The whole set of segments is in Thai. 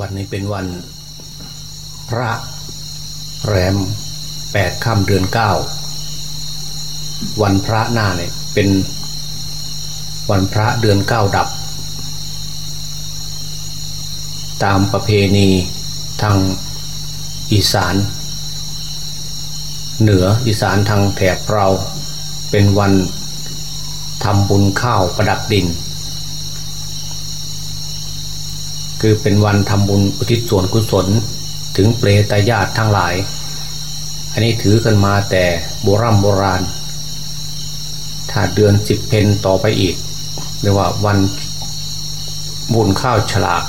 วันนี้เป็นวันพระแรมแปดค่ำเดือนเก้าวันพระหน้าเนี่ยเป็นวันพระเดือนเก้าดับ ตามประเพณีทางอีสาน เหนืออีสานทางแถบเราเป็นวันทำบุญข้าวประดับดิน คือเป็นวันทำบุญอุทิศส่วนกุศลถึงเปรตญาติทั้งหลาย อันนี้ถือกันมาแต่โบรโบราณ ถ้าเดือนสิบเพนต่อไปอีกเรียกว่าวันบุญข้าวฉลาก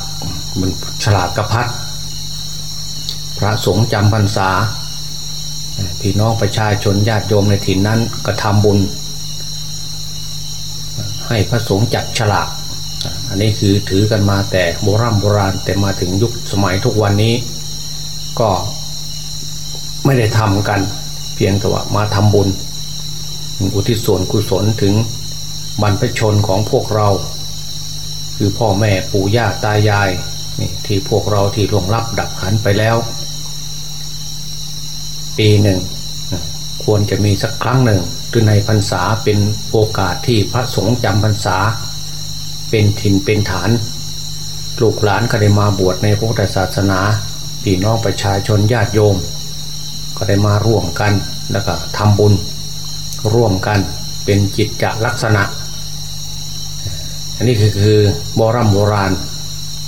มันฉลากกระพัดพระสงฆ์จำพรรษา พี่น้องประชาชนญาติโยมในถิ่นนั้นก็ทำบุญ ให้พระสงฆ์จัดฉลาก อันนี้คือถือกันมาแต่โบรโบราณแต่มาถึงยุคสมัยทุกวันนี้ ก็ไม่ได้ทำกัน เพียงแต่ว่ามาทำบุญ อุทิศส่วนกุศลถึงบรรพชนของพวกเรา คือพ่อแม่ปู่ย่าตายายนี่ที่พวกเราที่ล่วงลับดับขันไปแล้ว ปีหนึ่ง ควรจะมีสักครั้งหนึ่งคือในพรรษาเป็นโอกาสที่พระสงฆ์จำพรรษา เป็นถิ่นเป็นฐาน ลูกหลานก็ได้มาบวชในพุทธศาสนาพี่น้องประชาชนญาติโยม ก็ได้มาร่วมกันแล้วก็ทำบุญ ร่วมกันเป็นจิตจะลักษณะ อันนี้คือคือโบรโบราณ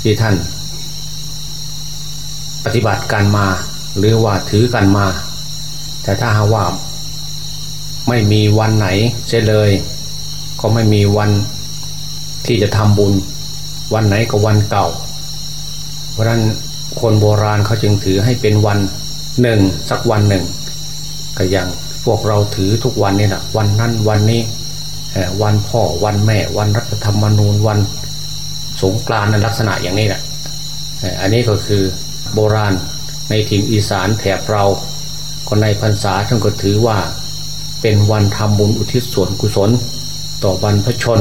ที่ท่าน ปฏิบัติการมาหรือว่าถือกันมา แต่ถ้าหาว่าไม่มีวันไหนเสียเลย ก็ไม่มีวัน ที่จะทำบุญวันไหนก็วันเก่า เพราะนั้นคนโบราณเขาจึงถือให้เป็นวันหนึ่งสักวันหนึ่ง ก็อย่างพวกเราถือทุกวันนี่แหละวันนั้นวันนี้วันพ่อวันแม่วันรัฐธรรมนูญวันสงกรานต์ลักษณะอย่างนี้แหละอันนี้ก็คือโบราณในถิ่นอีสานแถบเราคนในพรรษาท่านก็ถือว่าเป็นวันทำบุญอุทิศส่วนกุศล ต่อบรรพชน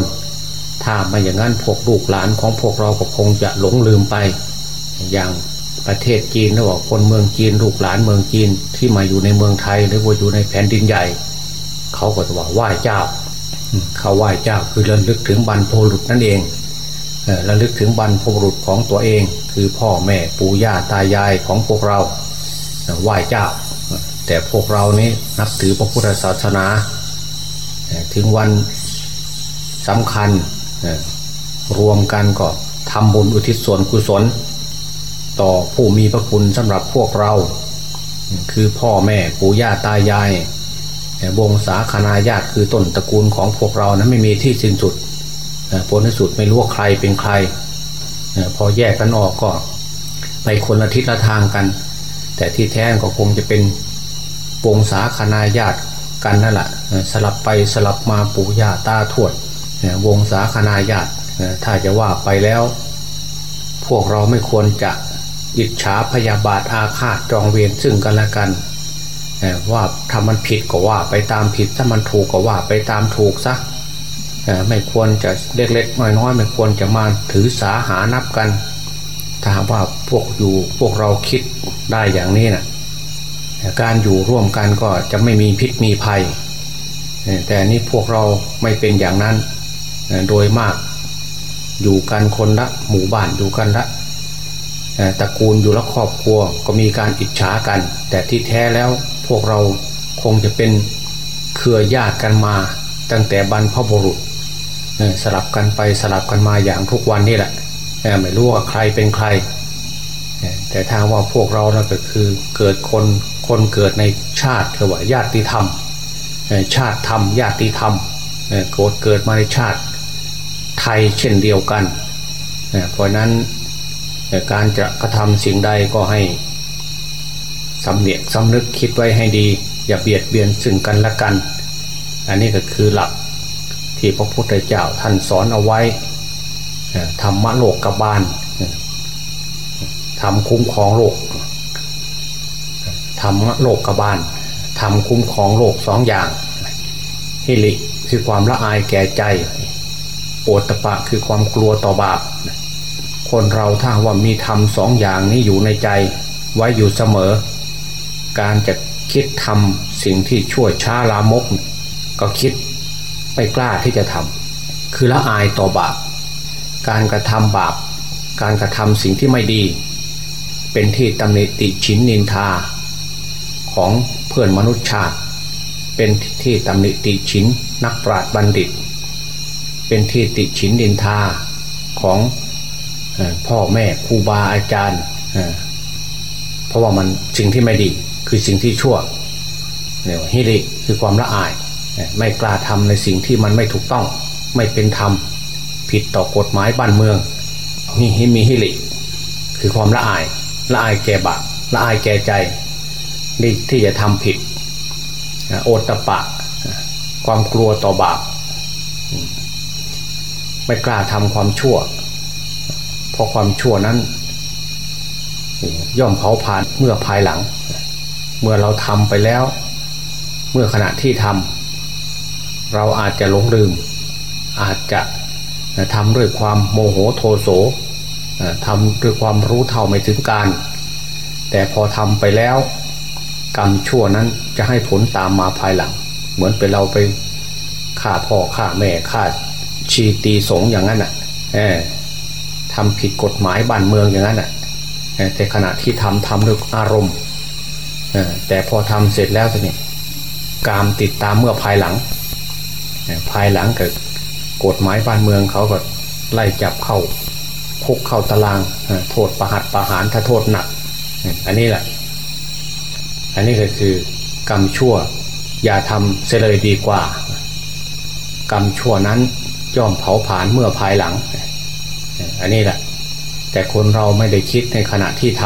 ถ้ามาอย่างนั้นพวกลูกหลานของพวกเราก็คงจะหลงลืมไป อย่างประเทศจีนนะว่าคนเมืองจีนลูกหลานเมืองจีนที่มาอยู่ในเมืองไทยหรือว่าอยู่ในแผ่นดินใหญ่ เขาก็จะว่าไหว้เจ้า เขาไหว้เจ้าคือระลึกถึงบรรพบุรุษนั่นเองระลึกถึงบรรพบุรุษของตัวเอง คือพ่อแม่ปู่ย่าตายายของพวกเราไหว้เจ้า แต่พวกเรานี้นับถือพระพุทธศาสนา ถึงวันสำคัญ รวมกันก็ทำบุญอุทิศส่วนกุศล ต่อผู้มีพระคุณสำหรับพวกเรา คือพ่อแม่ปู่ย่าตายายวงศาคณาญาติคือต้นตระกูลของพวกเรานะไม่มีที่สิ้นสุดผลที่สุดไม่รู้ว่าใครเป็นใคร พอแยกกันออกก็ไปคนละทิศละทางกัน แต่ที่แท้ก็คงจะเป็นวงศาคณาญาติกันนั่นแหละสลับไปสลับมาปู่ย่าตาทวด วงศาคณาญาติถ้าจะว่าไปแล้ว พวกเราไม่ควรจะอิจฉาพยาบาทอาฆาตจองเวรซึ่งกันและกันว่าถ้ามันผิดก็ว่าไปตามผิดถ้ามันถูกก็ว่าไปตามถูกซะไม่ควรจะเล็กๆน้อยๆไม่ควรจะมาถือสาหานับกัน ถ้าว่าพวกอยู่พวกเราคิดได้อย่างนี้นะการอยู่ร่วมกันก็จะไม่มีพิษมีภัย แต่นี้พวกเราไม่เป็นอย่างนั้น โดยมาก อยู่กันคนละหมู่บ้านอยู่กันละตระกูลอยู่ละครอบครัวก็มีการอิจฉากัน แต่ที่แท้แล้วพวกเราคงจะเป็นเครือญาติกันมา ตั้งแต่บรรพบุรุษสลับกันไปสลับกันมาอย่างทุกวันนี่แหละไม่รู้ว่าใครเป็นใคร แต่ทางว่าพวกเรานะก็คือเกิดคนคนเกิดในชาติคือว่าญาติธรรมชาติธรรมญาติธรรมเกิดเกิดมาในชาติ ไทยเช่นเดียวกัน เพราะนั้นการจะกระทำสิ่งใดก็ให้สำเนียกสำนึกคิดไว้ให้ดี อย่าเบียดเบียนซึ่งกันและกัน อันนี้ก็คือหลักที่พระพุทธเจ้าท่านสอนเอาไว้ธรรมะโลกกบาลทำคุ้มครองโลกธรรมะโลกกบาลทำคุ้มครองโลกสองอย่างฮิริคือความละอายแก่ใจ โอตปะคือความกลัวต่อบาปคนเราถ้าว่ามีธรรมสองอย่างนี้อยู่ในใจไว้อยู่เสมอ การจะคิดทำสิ่งที่ชั่วช้าลามก ก็คิดไม่กล้าที่จะทำคือละอายต่อบาป การกระทำบาป การกระทำสิ่งที่ไม่ดี เป็นที่ตำหนิติชินนินทา ของเพื่อนมนุษย์ชาติ เป็นที่ตำหนิติชินนักปราชญ์บัณฑิต เป็นที่ติชินนินทาของพ่อแม่ครูบาอาจารย์เพราะว่ามันสิ่งที่ไม่ดีคือสิ่งที่ชั่วเนี่ยฮิริคือความละอาย ไม่กล้าทำในสิ่งที่มันไม่ถูกต้อง ไม่เป็นธรรมผิดต่อกฎหมายบ้านเมืองมีฮิมีฮิริคือความละอายละอายแก่บาปละอายแก่ใจนี่ที่จะทำผิดโอตตะปะ ความกลัวต่อบาป ไม่กล้าทำความชั่ว เพราะความชั่วนั้น ย่อมเผาผ่านเมื่อภายหลัง เมื่อเราทำไปแล้ว เมื่อขณะที่ทำเราอาจจะหลงลืม อาจจะทำด้วยความโมโหโทโสทำด้วยความรู้เท่าไม่ถึงการ แต่พอทำไปแล้ว กรรมชั่วนั้นจะให้ผลตามมาภายหลัง เหมือนเป็นเราไปฆ่าพ่อฆ่าแม่ฆ่า ชีตีสงอย่างนั้นอะทำผิดกฎหมายบ้านเมืองอย่างนั้นอะแต่ขณะที่ทำทำด้วยอารมณ์แต่พอทำเสร็จแล้วนี่กามติดตามเมื่อภายหลัง ภายหลังเกิดกฎหมายบ้านเมืองเขาก็ไล่จับเข้าคุกเข้าตารางโทษประหัตประหารถ้าโทษหนัก อันนี้แหละ อันนี้ก็คือกรรมชั่ว อย่าทำเสียเลยดีกว่า กรรมชั่วนั้น ย่อมเผาผลาญเมื่อภายหลัง อันนี้แหละ แต่คนเราไม่ได้คิดในขณะที่ท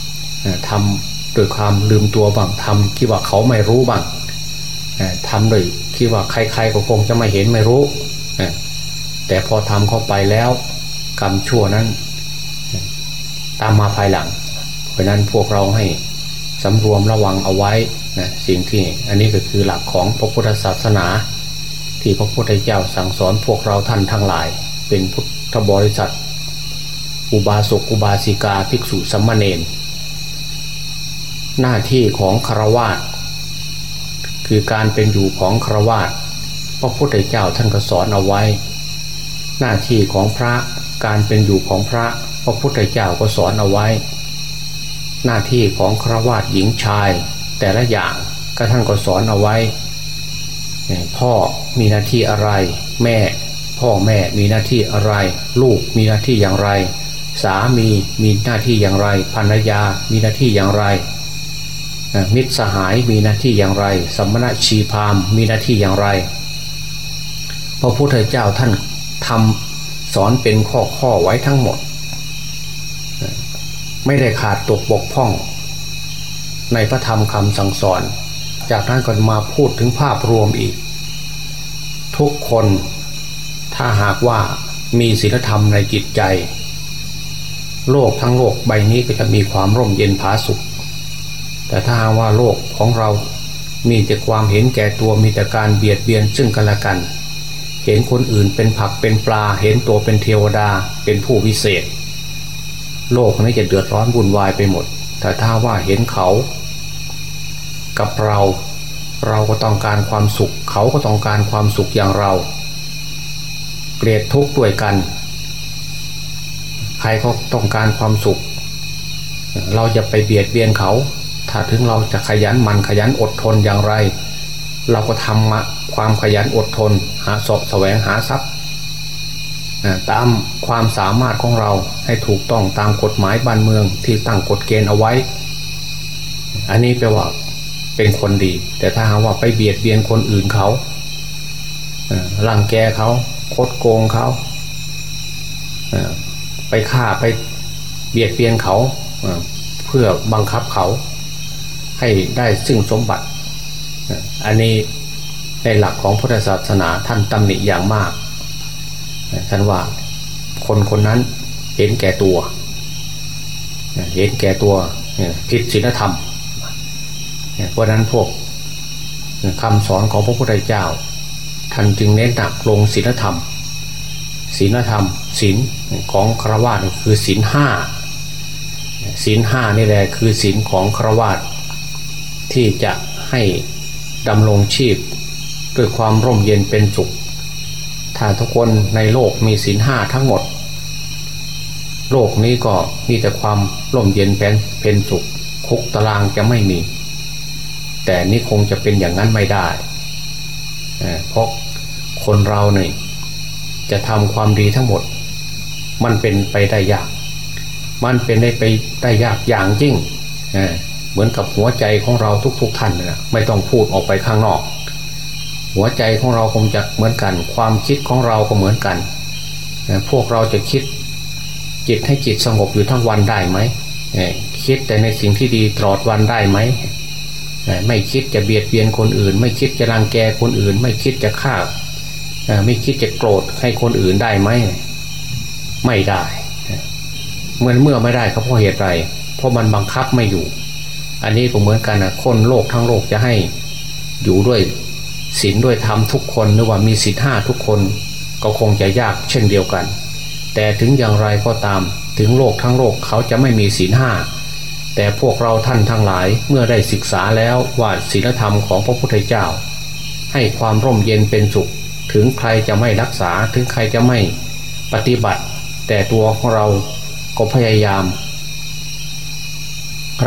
ำทำโดยความลืมตัวบ้างทำคิดว่าเขาไม่รู้บ้างทำโดยคิดว่าใครๆก็คงจะไม่เห็นไม่รู้ แต่พอทำเข้าไปแล้วกรรมชั่วนั้น ตามมาภายหลัง เพราะนั้นพวกเราให้สำรวมระวังเอาไว้นะสิ่งที่อันนี้ก็คือหลักของพระพุทธศาสนา ที่พระพุทธเจ้าสั่งสอนพวกเราท่านทั้งหลาย เป็นพุทธบริษัท อุบาสกอุบาสิกาภิกษุสัมมาเนนหน้าที่ของครวาสคือการเป็นอยู่ของครวาสพระพุทธเจ้าท่านก็สอนเอาไว้ หน้าที่ของพระการเป็นอยู่ของพระพระพุทธเจ้าก็สอนเอาไว้ หน้าที่ของครวาสหญิงชาย แต่ละอย่างก็ท่านก็สอนเอาไว้ พ่อมีหน้าที่อะไร แม่ พ่อแม่มีหน้าที่อะไร ลูกมีหน้าที่อย่างไร สามีมีหน้าที่อย่างไรภรรยามีหน้าที่อย่างไรมิตรสหายมีหน้าที่อย่างไรสมณะชีพามมีหน้าที่อย่างไร พระพุทธเจ้าท่านทำสอนเป็นข้อข้อไว้ทั้งหมด ไม่ได้ขาดตกบกพร่อง ในพระธรรมคำสั่งสอน จากนั้นก็มาพูดถึงภาพรวมอีก ทุกคนถ้าหากว่ามีศีลธรรมในจิตใจ โลกทั้งโลกใบนี้ก็จะมีความร่มเย็นผาสุข แต่ถ้าหากว่าโลกของเรามีแต่ความเห็นแก่ตัวมีแต่การเบียดเบียนซึ่งกันและกัน เห็นคนอื่นเป็นผักเป็นปลา เห็นตัวเป็นเทวดาเป็นผู้วิเศษ โลกนี้จะเดือดร้อนวุ่นวายไปหมด แต่ถ้าว่าเห็นเขา กับเรา เราก็ต้องการความสุข เขาก็ต้องการความสุขอย่างเรา เกลียดทุกข์ด้วยกัน ใครก็ต้องการความสุข เราจะไปเบียดเบียนเขา ถ้าถึงเราจะขยันมันขยันอดทนอย่างไร เราก็ทำมาความขยันอดทน หาสอบแสวงหาทรัพย์ตามความสามารถของเราให้ถูกต้องตามกฎหมายบ้านเมืองที่ตั้งกฎเกณฑ์เอาไว้ อันนี้แปลว่า เป็นคนดี แต่ถ้าหาว่าไปเบียดเบียนคนอื่นเขาลังแกเขาคดโกงเขาไปฆ่าไปเบียดเบียนเขาเพื่อบังคับเขาให้ได้ซึ่งสมบัติ อันนี้ในหลักของพุทธศาสนาท่านตำหนิอย่างมาก ท่านว่าคนคนนั้นเห็นแก่ตัว เห็นแก่ตัวผิดศีลธรรม เพราะนั้นพวกคำสอนของพระพุทธเจ้าท่านจึงเน้นหนักลงศีลธรรมศีลธรรมศีลของครวญคือศีลห้าศีลห้านี่แหละคือศีลของครวญที่จะให้ดำรงชีพ ด้วยความร่มเย็นเป็นสุข ถ้าทุกคนในโลกมีศีลห้าทั้งหมด โลกนี้ก็มีแต่ความร่มเย็นเป็นเป็นสุข คุกตารางจะไม่มี แต่นี่คงจะเป็นอย่างนั้นไม่ได้ เพราะคนเราเนี่ยจะทำความดีทั้งหมด มันเป็นไปได้ยาก มันเป็นได้ไปได้ยากอย่างยิ่งเหมือนกับหัวใจของเราทุก ๆ ท่านนะไม่ต้องพูดออกไปข้างนอก หัวใจของเราคงจะเหมือนกัน ความคิดของเราก็เหมือนกัน พวกเราจะคิดจิตให้จิตสงบอยู่ทั้งวันได้ไหมคิดแต่ในสิ่งที่ดีตลอดวันได้ไหม ไม่คิดจะเบียดเบียนคนอื่น ไม่คิดจะรังแกคนอื่น ไม่คิดจะฆ่าไม่คิดจะโกรธให้คนอื่นได้ไหมไม่ได้เมื่อเมื่อไม่ได้เขาเพราะเหตุไรเพราะมันบังคับไม่อยู่ อันนี้ก็เหมือนกันนะคนโลกทั้งโลกจะให้อยู่ด้วยศีลด้วยธรรมทุกคนหรือว่ามีศีลห้าทุกคนก็คงจะยากเช่นเดียวกัน แต่ถึงอย่างไรก็ตามถึงโลกทั้งโลกเขาจะไม่มีศีลห้า แต่พวกเราท่านทั้งหลายเมื่อได้ศึกษาแล้วว่าศีลธรรมของพระพุทธเจ้า ให้ความร่มเย็นเป็นสุข ถึงใครจะไม่รักษาถึงใครจะไม่ปฏิบัติ แต่ตัวของเราก็พยายาม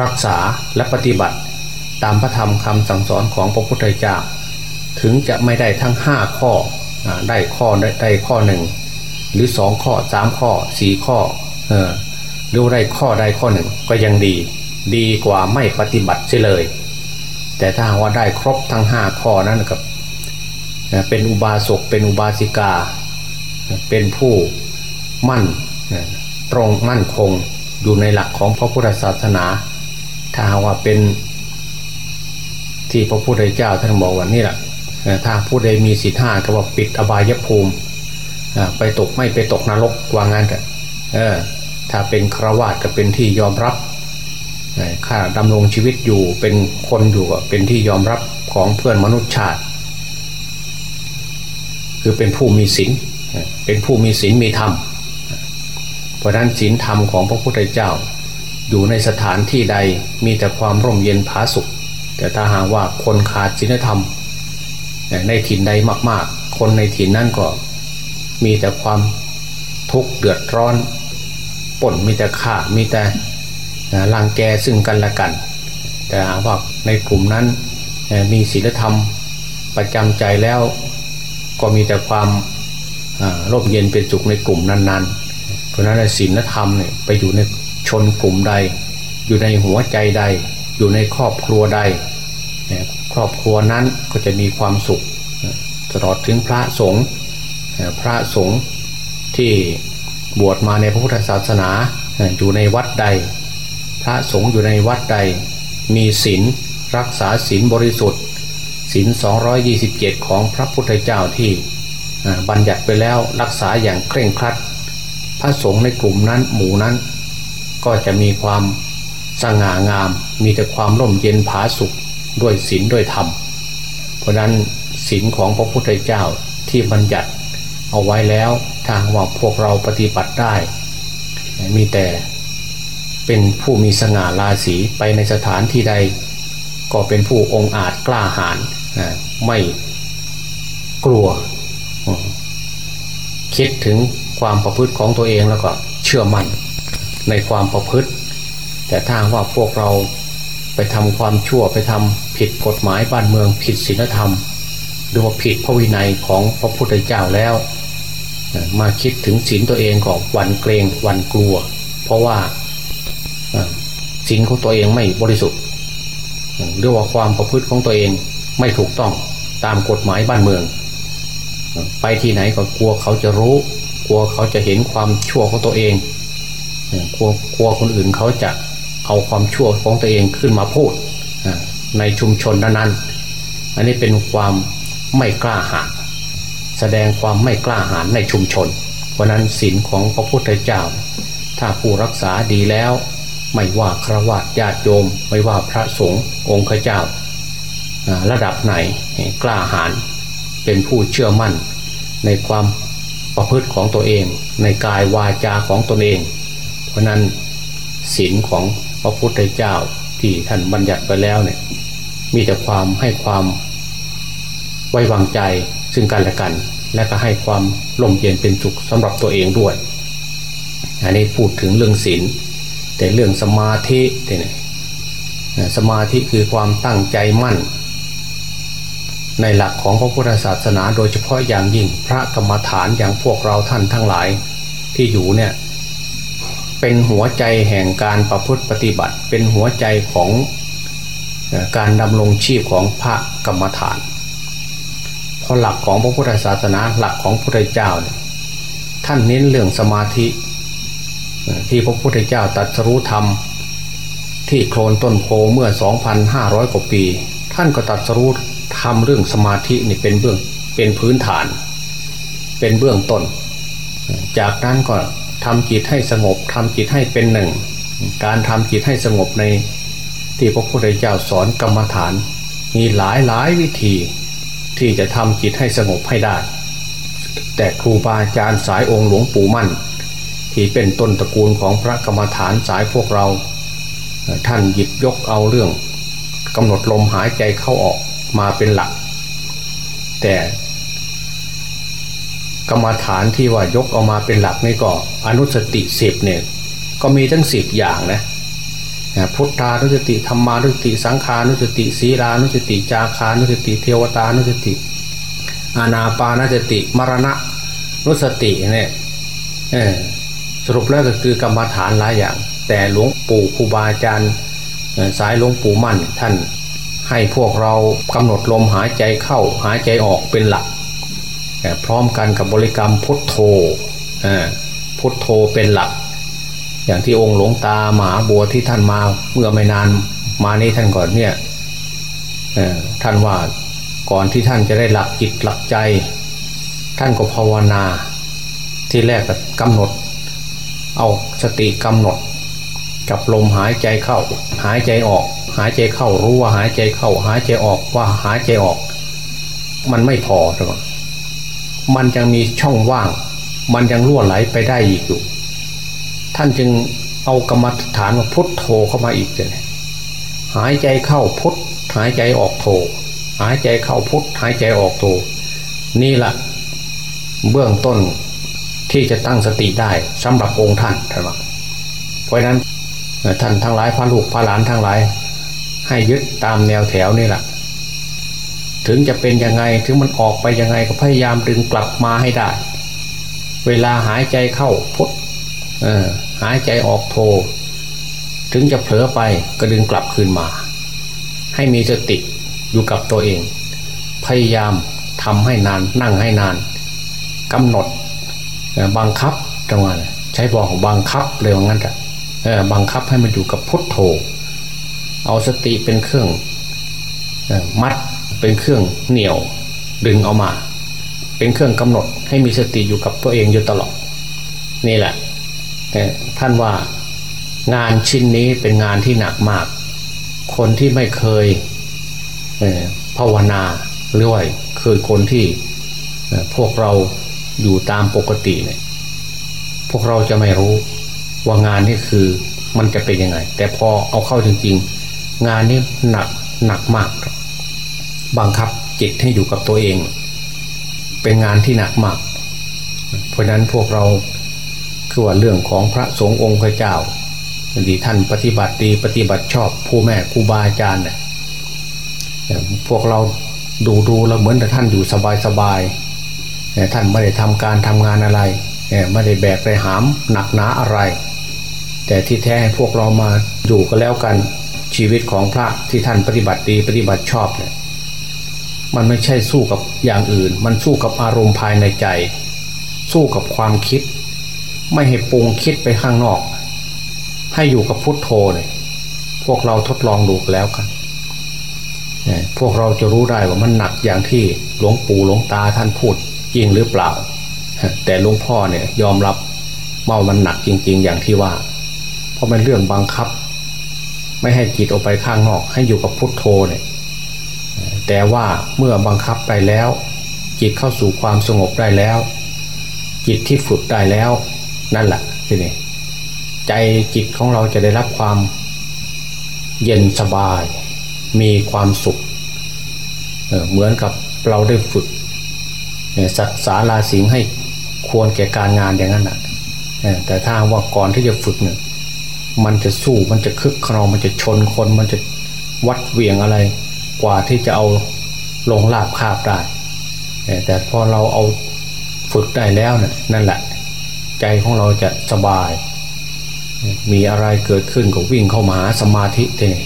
รักษาและปฏิบัติ ตามพระธรรมคำสั่งสอนของพระพุทธเจ้า ถึงจะไม่ได้ทั้งห้าข้อได้ข้อได้ข้อหนึ่งหรือสองข้อสามข้อสี่ข้อเออหรือได้ข้อใดข้อหนึ่งก็ยังดี ดีกว่าไม่ปฏิบัติเสียเลย แต่ถ้าว่าได้ครบทั้งห้าข้อนั้นกับเป็นอุบาสกเป็นอุบาสิกา เป็นผู้มั่นตรงมั่นคงอยู่ในหลักของพระพุทธศาสนา ถ้าว่าเป็นที่พระพุทธเจ้าท่านบอกว่านี่แหละถ้าผู้ใดมีสิทธาก็ว่าปิดอบายภูมิไปตกไม่ไปตกนรกว่างั้นแต่ถ้าเป็นครวาสก็เป็นที่ยอมรับ ข้าดำรงชีวิตอยู่เป็นคนอยู่ก็เป็นที่ยอมรับของเพื่อนมนุษย์ชาติ คือเป็นผู้มีศีลเป็นผู้มีศีลมีธรรม เพราะนั้นศีลธรรมของพระพุทธเจ้า อยู่ในสถานที่ใดมีแต่ความร่มเย็นผาสุข แต่ถ้าหากว่าคนขาดศีลธรรม ในถิ่นใดมาก ๆ คนในถิ่นนั้นก็มีแต่ความทุกข์เดือดร้อนป่นมีแต่ข่ามีแต่ รังแกซึ่งกันและกัน แต่หากว่าในกลุ่มนั้นมีศีลธรรมประจำใจแล้วก็มีแต่ความร่มเย็นเป็นสุขในกลุ่มนั้นๆ เพราะนั้นศีลธรรมเนี่ยไปอยู่ในชนกลุ่มใด อยู่ในหัวใจใด อยู่ในครอบครัวใด ครอบครัวนั้นก็จะมีความสุขตลอดถึงพระสงฆ์พระสงฆ์ที่บวชมาในพระพุทธศาสนาอยู่ในวัดใด ระสงฆ์อยู่ในวัดใด มีศีลรักษาศีลบริสุทธิ์ศีล227 ของพระพุทธเจ้าที่บัญญัติไปแล้วรักษาอย่างเคร่งครัด พระสงฆ์ในกลุ่มนั้นหมู่นั้น ก็จะมีความสง่างาม มีแต่ความร่มเย็นผาสุขด้วยศีลด้วยธรรม เพราะนั้นศีลของพระพุทธเจ้าที่บัญญัติเอาไว้แล้วทางว่าพวกเราปฏิบัติได้ มีแต่ เป็นผู้มีสง่าราศีไปในสถานที่ใด ก็เป็นผู้องอาจกล้าหาญไม่กลัว คิดถึงความประพฤติของตัวเองแล้วก็เชื่อมั่นในความประพฤติ แต่ถ้าว่าพวกเราไปทำความชั่วไปทำผิดกฎหมายบ้านเมืองผิดศีลธรรม หรือว่าผิดพระวินัยของพระพุทธเจ้าแล้ว มาคิดถึงศีลตัวเองก็วันเกรงวันกลัว เพราะว่า ศีลของตัวเองไม่บริสุทธิ์หรือว่าความประพฤติของตัวเองไม่ถูกต้องตามกฎหมายบ้านเมือง ไปที่ไหนก็กลัวเขาจะรู้ กลัวเขาจะเห็นความชั่วของตัวเองกลัวกลัวคนอื่นเขาจะเอาความชั่วของตัวเองขึ้นมาพูดในชุมชนนั้นๆอันนี้เป็นความไม่กล้าหาญแสดงความไม่กล้าหาญในชุมชน เพราะนั้นศีลของพระพุทธเจ้า ถ้าผู้รักษาดีแล้ว ไม่ว่าครวญญาติโยม ไม่ว่าพระสงฆ์องค์เจ้า ระดับไหนกล้าหาญเป็นผู้เชื่อมั่น ในความประพฤติของตัวเอง ในกายวาจาของตนเอง เพราะนั้นศีลของพระพุทธเจ้าที่ท่านบัญญัติไปแล้วเนี่ยมีแต่ความให้ความไว้วางใจซึ่งกันและกัน และก็ให้ความลมเย็นเป็นสุขสำหรับตัวเองด้วย อันนี้พูดถึงเรื่องศีล แต่เรื่องสมาธิเนี่ยสมาธิคือความตั้งใจมั่น ในหลักของพระพุทธศาสนาโดยเฉพาะอย่างยิ่งพระกรรมฐานอย่างพวกเราท่านทั้งหลายที่อยู่เนี่ยเป็นหัวใจแห่งการประพฤติปฏิบัติ เป็นหัวใจของการดำรงชีพของพระกรรมฐานเพราะหลักของพระพุทธศาสนาหลักของพระพุทธเจ้าเนี่ยท่านเน้นเรื่องสมาธิ ที่พระพุทธเจ้าตรัสรู้ธรรม ที่โคลนต้นโพเมื่อ 2,500 กว่าปี ท่านก็ตรัสรู้ทำเรื่องสมาธินี่เป็นเบื้องเป็นพื้นฐาน เป็นเบื้องต้น จากนั้นก็ทำจิตให้สงบทำจิตให้เป็นหนึ่ง การทำจิตให้สงบในที่พระพุทธเจ้าสอนกรรมฐาน มีหลายหลายวิธีที่จะทำจิตให้สงบให้ได้ แต่ครูบาอาจารย์สายองค์หลวงปู่มั่น ที่เป็นต้นตระกูลของพระกรรมฐานสายพวกเรา ท่านหยิบยกเอาเรื่องกำหนดลมหายใจเข้าออกมาเป็นหลัก แต่กรรมฐานที่ว่ายกเอามาเป็นหลักนี่ก็อนุสติสิบเนี่ยก็มีทั้งสิบอย่างนะพุทธานุสติธรรมานุสติ สังขานุสติ ศีลานุสติ จาคานุสติ เทวตานุสติ อานาปานุสติ มรณะนุสติเนี่ย สรุปแล้วก็คือกรรมฐานหลายอย่าง แต่หลวงปู่ครูบาอาจารย์สายหลวงปู่มั่นท่านให้พวกเรากำหนดลมหายใจเข้าหายใจออกเป็นหลัก พร้อมกันกับบริกรรมพุทโธพุทโธเป็นหลัก อย่างที่องค์หลวงตาหมาบัวที่ท่านมาเมื่อไม่นานมานี้ท่านก่อนเนี่ยท่านว่าก่อนที่ท่านจะได้หลักจิตหลักใจ ท่านก็ภาวนาที่แรกก็กำหนด เอาสติกำหนด กับลมหายใจเข้า หายใจออก หายใจเข้ารู้ว่าหายใจเข้า หายใจออกว่าหายใจออก มันไม่พอใช่ไหมมันยังมีช่องว่าง มันยังล่วไหลไปได้อีกอยู่ ท่านจึงเอากรรมฐานมาพุทโธเข้ามาอีกเลยหายใจเข้าพุทหายใจออกโธหายใจเข้าพุทหายใจออกโธนี่แหละเบื้องต้น ที่จะตั้งสติได้สำหรับองค์ท่านท่านว่าเพราะนั้นท่านทั้งหลายพระลูกพระหลานทั้งหลาย ให้ยึดตามแนวแถวนี่แหละถึงจะเป็นยังไงถึงมันออกไปยังไงก็พยายามดึงกลับมาให้ได้ เวลาหายใจเข้าพุทหายใจออกโท ถึงจะเผลอไปก็ดึงกลับคืนมา ให้มีสติอยู่กับตัวเอง พยายามทำให้นานนั่งให้นานกำหนด บังคับจังหวะใช้บอกของบังคับเลยว่างั้นแต่บังคับให้มันอยู่กับพุทโธ เอาสติเป็นเครื่องมัดเป็นเครื่องเหนี่ยวดึงเอามา เป็นเครื่องกำหนดให้มีสติอยู่กับตัวเองอยู่ตลอดนี่แหละท่านว่างานชิ้นนี้เป็นงานที่หนักมาก คนที่ไม่เคยภาวนาหรือว่าคือคนที่พวกเรา อยู่ตามปกติเนี่ยพวกเราจะไม่รู้ว่างานนี้คือมันจะเป็นยังไง แต่พอเอาเข้าจริง ๆ งานนี้หนักหนักมาก บังคับจิตให้อยู่กับตัวเอง เป็นงานที่หนักมาก เพราะนั้นพวกเราคือว่าเรื่องของพระสงฆ์องค์พระเจ้าดีท่านปฏิบัติดีปฏิบัติชอบผู้แม่ครูบาอาจารย์เนี่ยพวกเราดูดูแล้วเหมือนแต่ท่านอยู่สบายสบาย ท่านไม่ได้ทำการทำงานอะไรไม่ได้แบกไปหามหนักหนาอะไร แต่ที่แท้พวกเรามาอยู่ก็แล้วกันชีวิตของพระที่ท่านปฏิบัติดีปฏิบัติชอบเนี่ยมันไม่ใช่สู้กับอย่างอื่น มันสู้กับอารมณ์ภายในใจ สู้กับความคิด ไม่ให้ปรุงคิดไปข้างนอก ให้อยู่กับพุทโธเนี่ยพวกเราทดลองดูแล้วกันพวกเราจะรู้ได้ว่ามันหนักอย่างที่หลวงปู่หลวงตาท่านพูด ริงหรือเปล่า แต่หลวงพ่อเนี่ยยอมรับเมามันหนักจริง ๆ อย่างที่ว่า เพราะมันเรื่องบังคับ ไม่ให้จิตออกไปข้างนอก ให้อยู่กับพุทโธเนี่ยแต่ว่าเมื่อบังคับไปแล้ว จิตเข้าสู่ความสงบได้แล้ว จิตที่ฝึกได้แล้ว นั่นแหละทีนี้ใจจิตของเราจะได้รับความเย็นสบาย มีความสุขเเหมือนกับเราได้ฝึก สัตสาราสิงให้ควรแก่การงานอย่างนั้นนะแต่ถ้าว่าก่อนที่จะฝึกเนี่ยมันจะสู้มันจะคึกขนองมันจะชนคนมันจะวัดเวียงอะไร กว่าที่จะเอาลงลาบคาบได้แต่พอเราเอาฝึกได้แล้วเนี่ยนั่นแหละ ใจของเราจะสบาย มีอะไรเกิดขึ้นก็วิ่งเข้ามาหาสมาธิทีนี่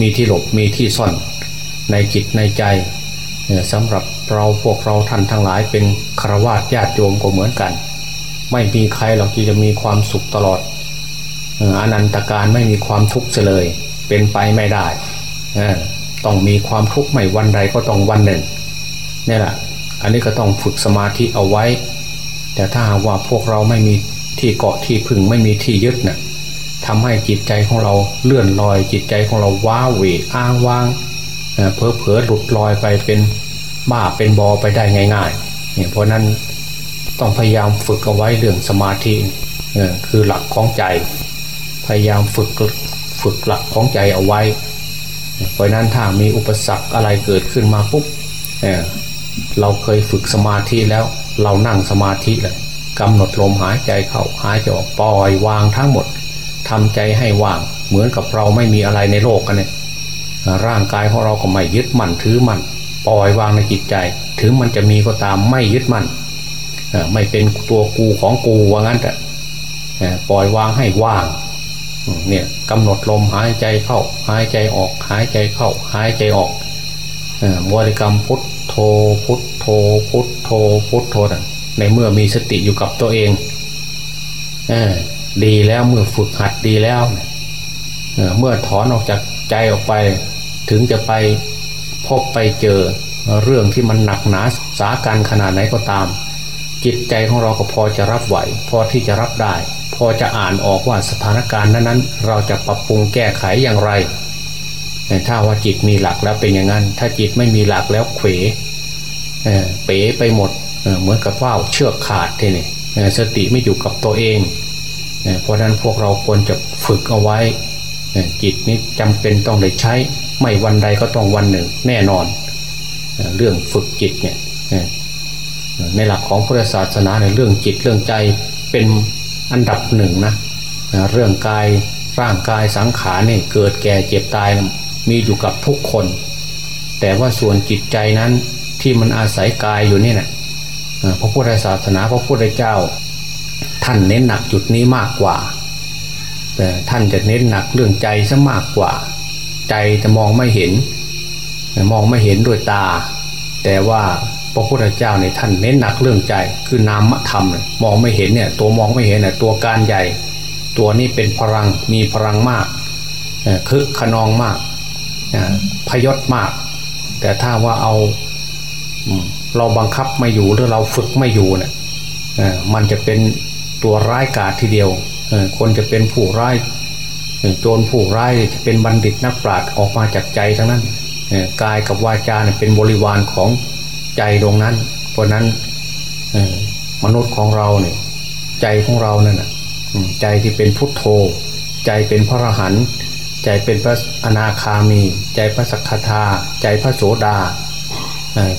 มีที่หลบมีที่ซ่อนในจิตในใจ สำหรับเราพวกเราท่านทั้งหลายเป็นครวญญาติโยมก็เหมือนกัน ไม่มีใครหรอกที่จะมีความสุขตลอดอนันตการไม่มีความทุกข์เลย เป็นไปไม่ได้ต้องมีความทุกข์ไม่วันใดก็ต้องวันหนึ่งนี่แหละอันนี้ก็ต้องฝึกสมาธิเอาไว้ แต่ถ้าว่าพวกเราไม่มีที่เกาะที่พึ่งไม่มีที่ยึดนะ่ะทำให้จิตใจของเราเลื่อนลอยจิตใจของเราว้าเหวอ้างว้าง เพอเพอหลุดลอยไปเป็นบ้าเป็นบอไปได้ง่ายๆเนี่ยเพราะนั้นต้องพยายามฝึกเอาไว้เรื่องสมาธิคือหลักของใจ พยายามฝึกฝึกหลักของใจเอาไว้ เพราะนั้นถ้ามีอุปสรรคอะไรเกิดขึ้นมาปุ๊บเเราเคยฝึกสมาธิแล้วเรานั่งสมาธิเลยกำหนดลมหายใจเข้าหายใจออกปล่อยวางทั้งหมดทำใจให้ว่างเหมือนกับเราไม่มีอะไรในโลกกันเนี่ย ร่างกายของเราก็ไม่ยึดมั่นถือมั่นปล่อยวางในจิตใจ ถึงมันจะมีก็ตามไม่ยึดมั่นไม่เป็นตัวกูของกูว่างั้นแต่ปล่อยวางให้ว่างเนี่ยกำหนดลมหายใจเข้า หายใจออก หายใจเข้า หายใจออกบริกรรมพุทโธพุทโธพุทโธพุทโธในเมื่อมีสติอยู่กับตัวเองอดีแล้วเมื่อฝึกหัดดีแล้วเมื่อถอนออกจากใจออกไป ถึงจะไปพบไปเจอเรื่องที่มันหนักหนาสาการขนาดไหนก็ตาม จิตใจของเราก็พอจะรับไหว พอที่จะรับได้ พอจะอ่านออกว่าสถานการณ์นั้นๆ เราจะปรับปรุงแก้ไขอย่างไรถ้าว่าจิตมีหลักแล้วเป็นอย่างนั้น ถ้าจิตไม่มีหลักแล้วเขวเป๋ไปหมดเหมือนกับว่าวเชือกขาดทีนี่สติไม่อยู่กับตัวเองเพราะนั้นพวกเราควรจะฝึกเอาไว้จิตนี้จำเป็นต้องได้ใช้ ไม่วันใดก็ต้องวันหนึ่งแน่นอน เรื่องฝึกจิตเนี่ยในหลักของพุทธศาสนาในเรื่องจิตเรื่องใจเป็นอันดับหนึ่งนะเรื่องกายร่างกายสังขารเนี่ยเกิดแก่เจ็บตายมีอยู่กับทุกคน แต่ว่าส่วนจิตใจนั้นที่มันอาศัยกายอยู่นี่นะพระพุทธศาสนาพระพุทธเจ้า ท่านเน้นหนักจุดนี้มากกว่า แต่ท่านจะเน้นหนักเรื่องใจซะมากกว่า ใจจะมองไม่เห็น มองไม่เห็นด้วยตา แต่ว่าพระพุทธเจ้าเนี่ยท่านเน้นหนักเรื่องใจคือนามธรรมมองไม่เห็นเนี่ยตัวมองไม่เห็นเนี่ยตัวการใหญ่ ตัวนี้เป็นพลังมีพลังมากคึกขนองมากพยศมาก แต่ถ้าว่าเอาเราบังคับไม่อยู่หรือเราฝึกไม่อยู่เนี่ยมันจะเป็นตัวร้ายกาจทีเดียวคนจะเป็นผู้ร้าย โจรผู้ร้ายจะเป็นบัณฑิตนักปราชญ์ออกมาจากใจทั้งนั้นกายกับวาจาเป็นบริวารของใจตรงนั้น เพราะนั้นมนุษย์ของเราเนี่ยใจของเราเนี่ยใจที่เป็นพุทโธ ใจเป็นพระอรหันต์ใจเป็นพระอนาคามี ใจพระสักคาใจพระโสดา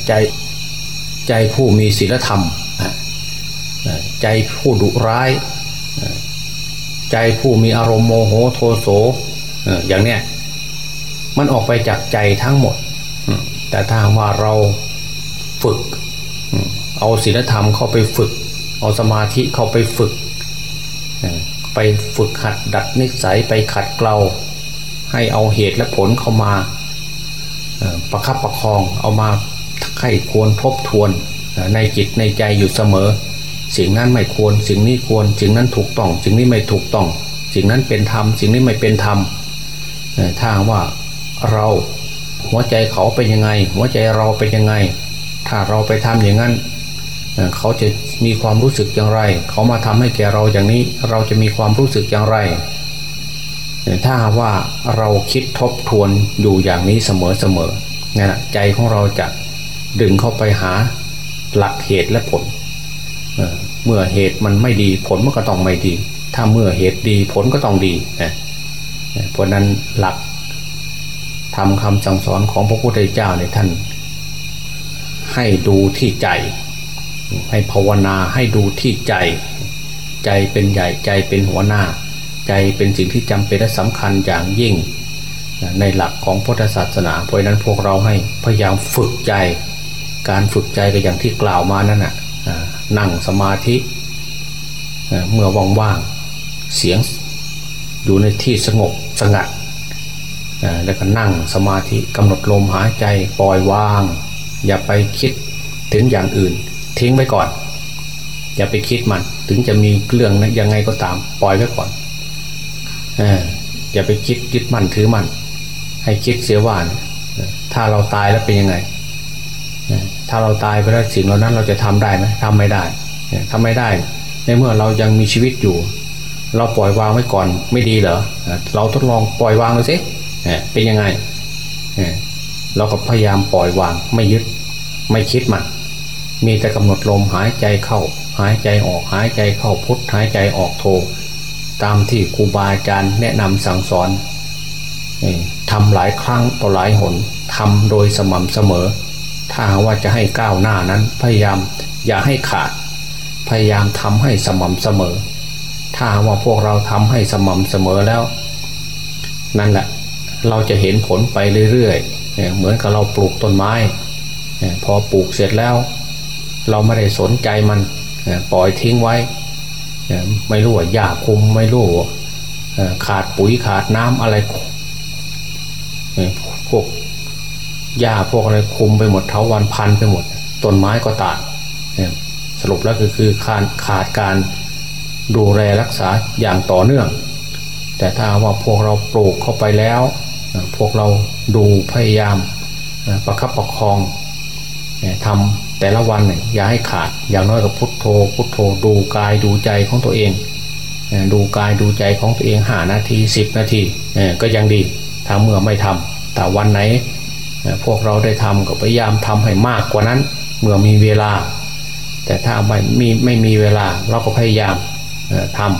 ใจใจผู้มีศีลธรรม ใจผู้ดุร้าย ใจผู้มีอารมณ์โมโหโทโสอย่างเนี้ยมันออกไปจากใจทั้งหมด แต่ถ้าว่าเราฝึก เอาศีลธรรมเข้าไปฝึก เอาสมาธิเข้าไปฝึก ไปฝึกขัดดัดนิสัยไปขัดเกลา ให้เอาเหตุและผลเข้ามาประคับประคองเอามาไข้ควรทบทวนในจิตในใจอยู่เสมอ สิ่งนั้นไม่ควร สิ่งนี้ควร สิ่งนั้นถูกต้อง สิ่งนี้ไม่ถูกต้อง สิ่งนั้นเป็นธรรม สิ่งนี้ไม่เป็นธรรมถ้าว่าเราหัวใจเขาเป็นยังไง หัวใจเราเป็นยังไง ถ้าเราไปทำอย่างนั้น เขาจะมีความรู้สึกอย่างไร เขามาทำให้แก่เราอย่างนี้ เราจะมีความรู้สึกอย่างไร ถ้าว่าเราคิดทบทวนอยู่อย่างนี้เสมอเสมอนี่ยใจของเราจะดึงเข้าไปหาหลักเหตุและผล เมื่อเหตุมันไม่ดีผลมันก็ต้องไม่ดี ถ้าเมื่อเหตุดีผลก็ต้องดีนะเพราะนั้นหลักทำคำสั่งสอนของพระพุทธเจ้าเนี่ยท่าน ให้ดูที่ใจ ให้ภาวนาให้ดูที่ใจ ใจเป็นใหญ่ใจเป็นหัวหน้า ใจเป็นสิ่งที่จำเป็นและสำคัญอย่างยิ่ง ในหลักของพุทธศาสนา เพราะนั้นพวกเราให้พยายามฝึกใจ การฝึกใจก็อย่างที่กล่าวมานั่นน่ะ นั่งสมาธิเมื่อว่างๆเสียงอยู่ในที่สงบสงัดแล้วก็นั่งสมาธิกำหนดลมหายใจปล่อยวาง อย่าไปคิดถึงอย่างอื่น ทิ้งไว้ก่อน อย่าไปคิดมัน ถึงจะมีเรื่องนะยังไงก็ตามปล่อยไว้ก่อนอย่าไปคิดยึดมั่นถือมั่นให้คิดเสียว่าถ้าเราตายแล้วเป็นยังไง ถ้าเราตายไปแล้วสิ่งเหล่านั้นเราจะทำได้ไหมทำไม่ได้ทำไม่ได้ ในเมื่อเรายังมีชีวิตอยู่ เราปล่อยวางไว้ก่อนไม่ดีเหรอเราทดลองปล่อยวางดูสิเป็นยังไงเราก็พยายามปล่อยวางไม่ยึดไม่คิดมันมีแต่กำหนดลมหายใจเข้า หายใจออกหายใจเข้าพุทหายใจออกโท ตามที่ครูบาอาจารย์แนะนำสั่งสอนทำหลายครั้งต่อหลายหนทำโดยสม่ำเสมอ ถ้าว่าจะให้ก้าวหน้านั้นพยายามอย่าให้ขาด พยายามทำให้สม่ำเสมอ ถ้าว่าพวกเราทำให้สม่ำเสมอแล้ว นั่นแหละเราจะเห็นผลไปเรื่อยๆ เหมือนกับเราปลูกต้นไม้ พอปลูกเสร็จแล้ว เราไม่ได้สนใจมันปล่อยทิ้งไว้ ไม่รู้ว่าหญ้าคุมไม่รู้ขาดปุ๋ยขาดน้ำอะไรพวก หญ้าพวกอะไรคุมไปหมดเท้าวันพันไปหมด ต้นไม้ก็ตายสรุปแล้วก็คือขาดขาดการดูแลรักษาอย่างต่อเนื่อง แต่ถ้าว่าพวกเราปลูกเข้าไปแล้ว พวกเราดูพยายามประคับประคองทำแต่ละวันอย่าให้ขาดอย่างน้อยกับพุทโธ พุทโธดูกายดูใจของตัวเองดูกายดูใจของตัวเองหานาทีสิบนาทีก็ยังดีถ้าเมื่อไม่ทำแต่วันไหน พวกเราได้ทำก็พยายามทำให้มากกว่านั้น เมื่อมีเวลา แต่ถ้าไม่มีไม่มีเวลาเราก็พยายามทำ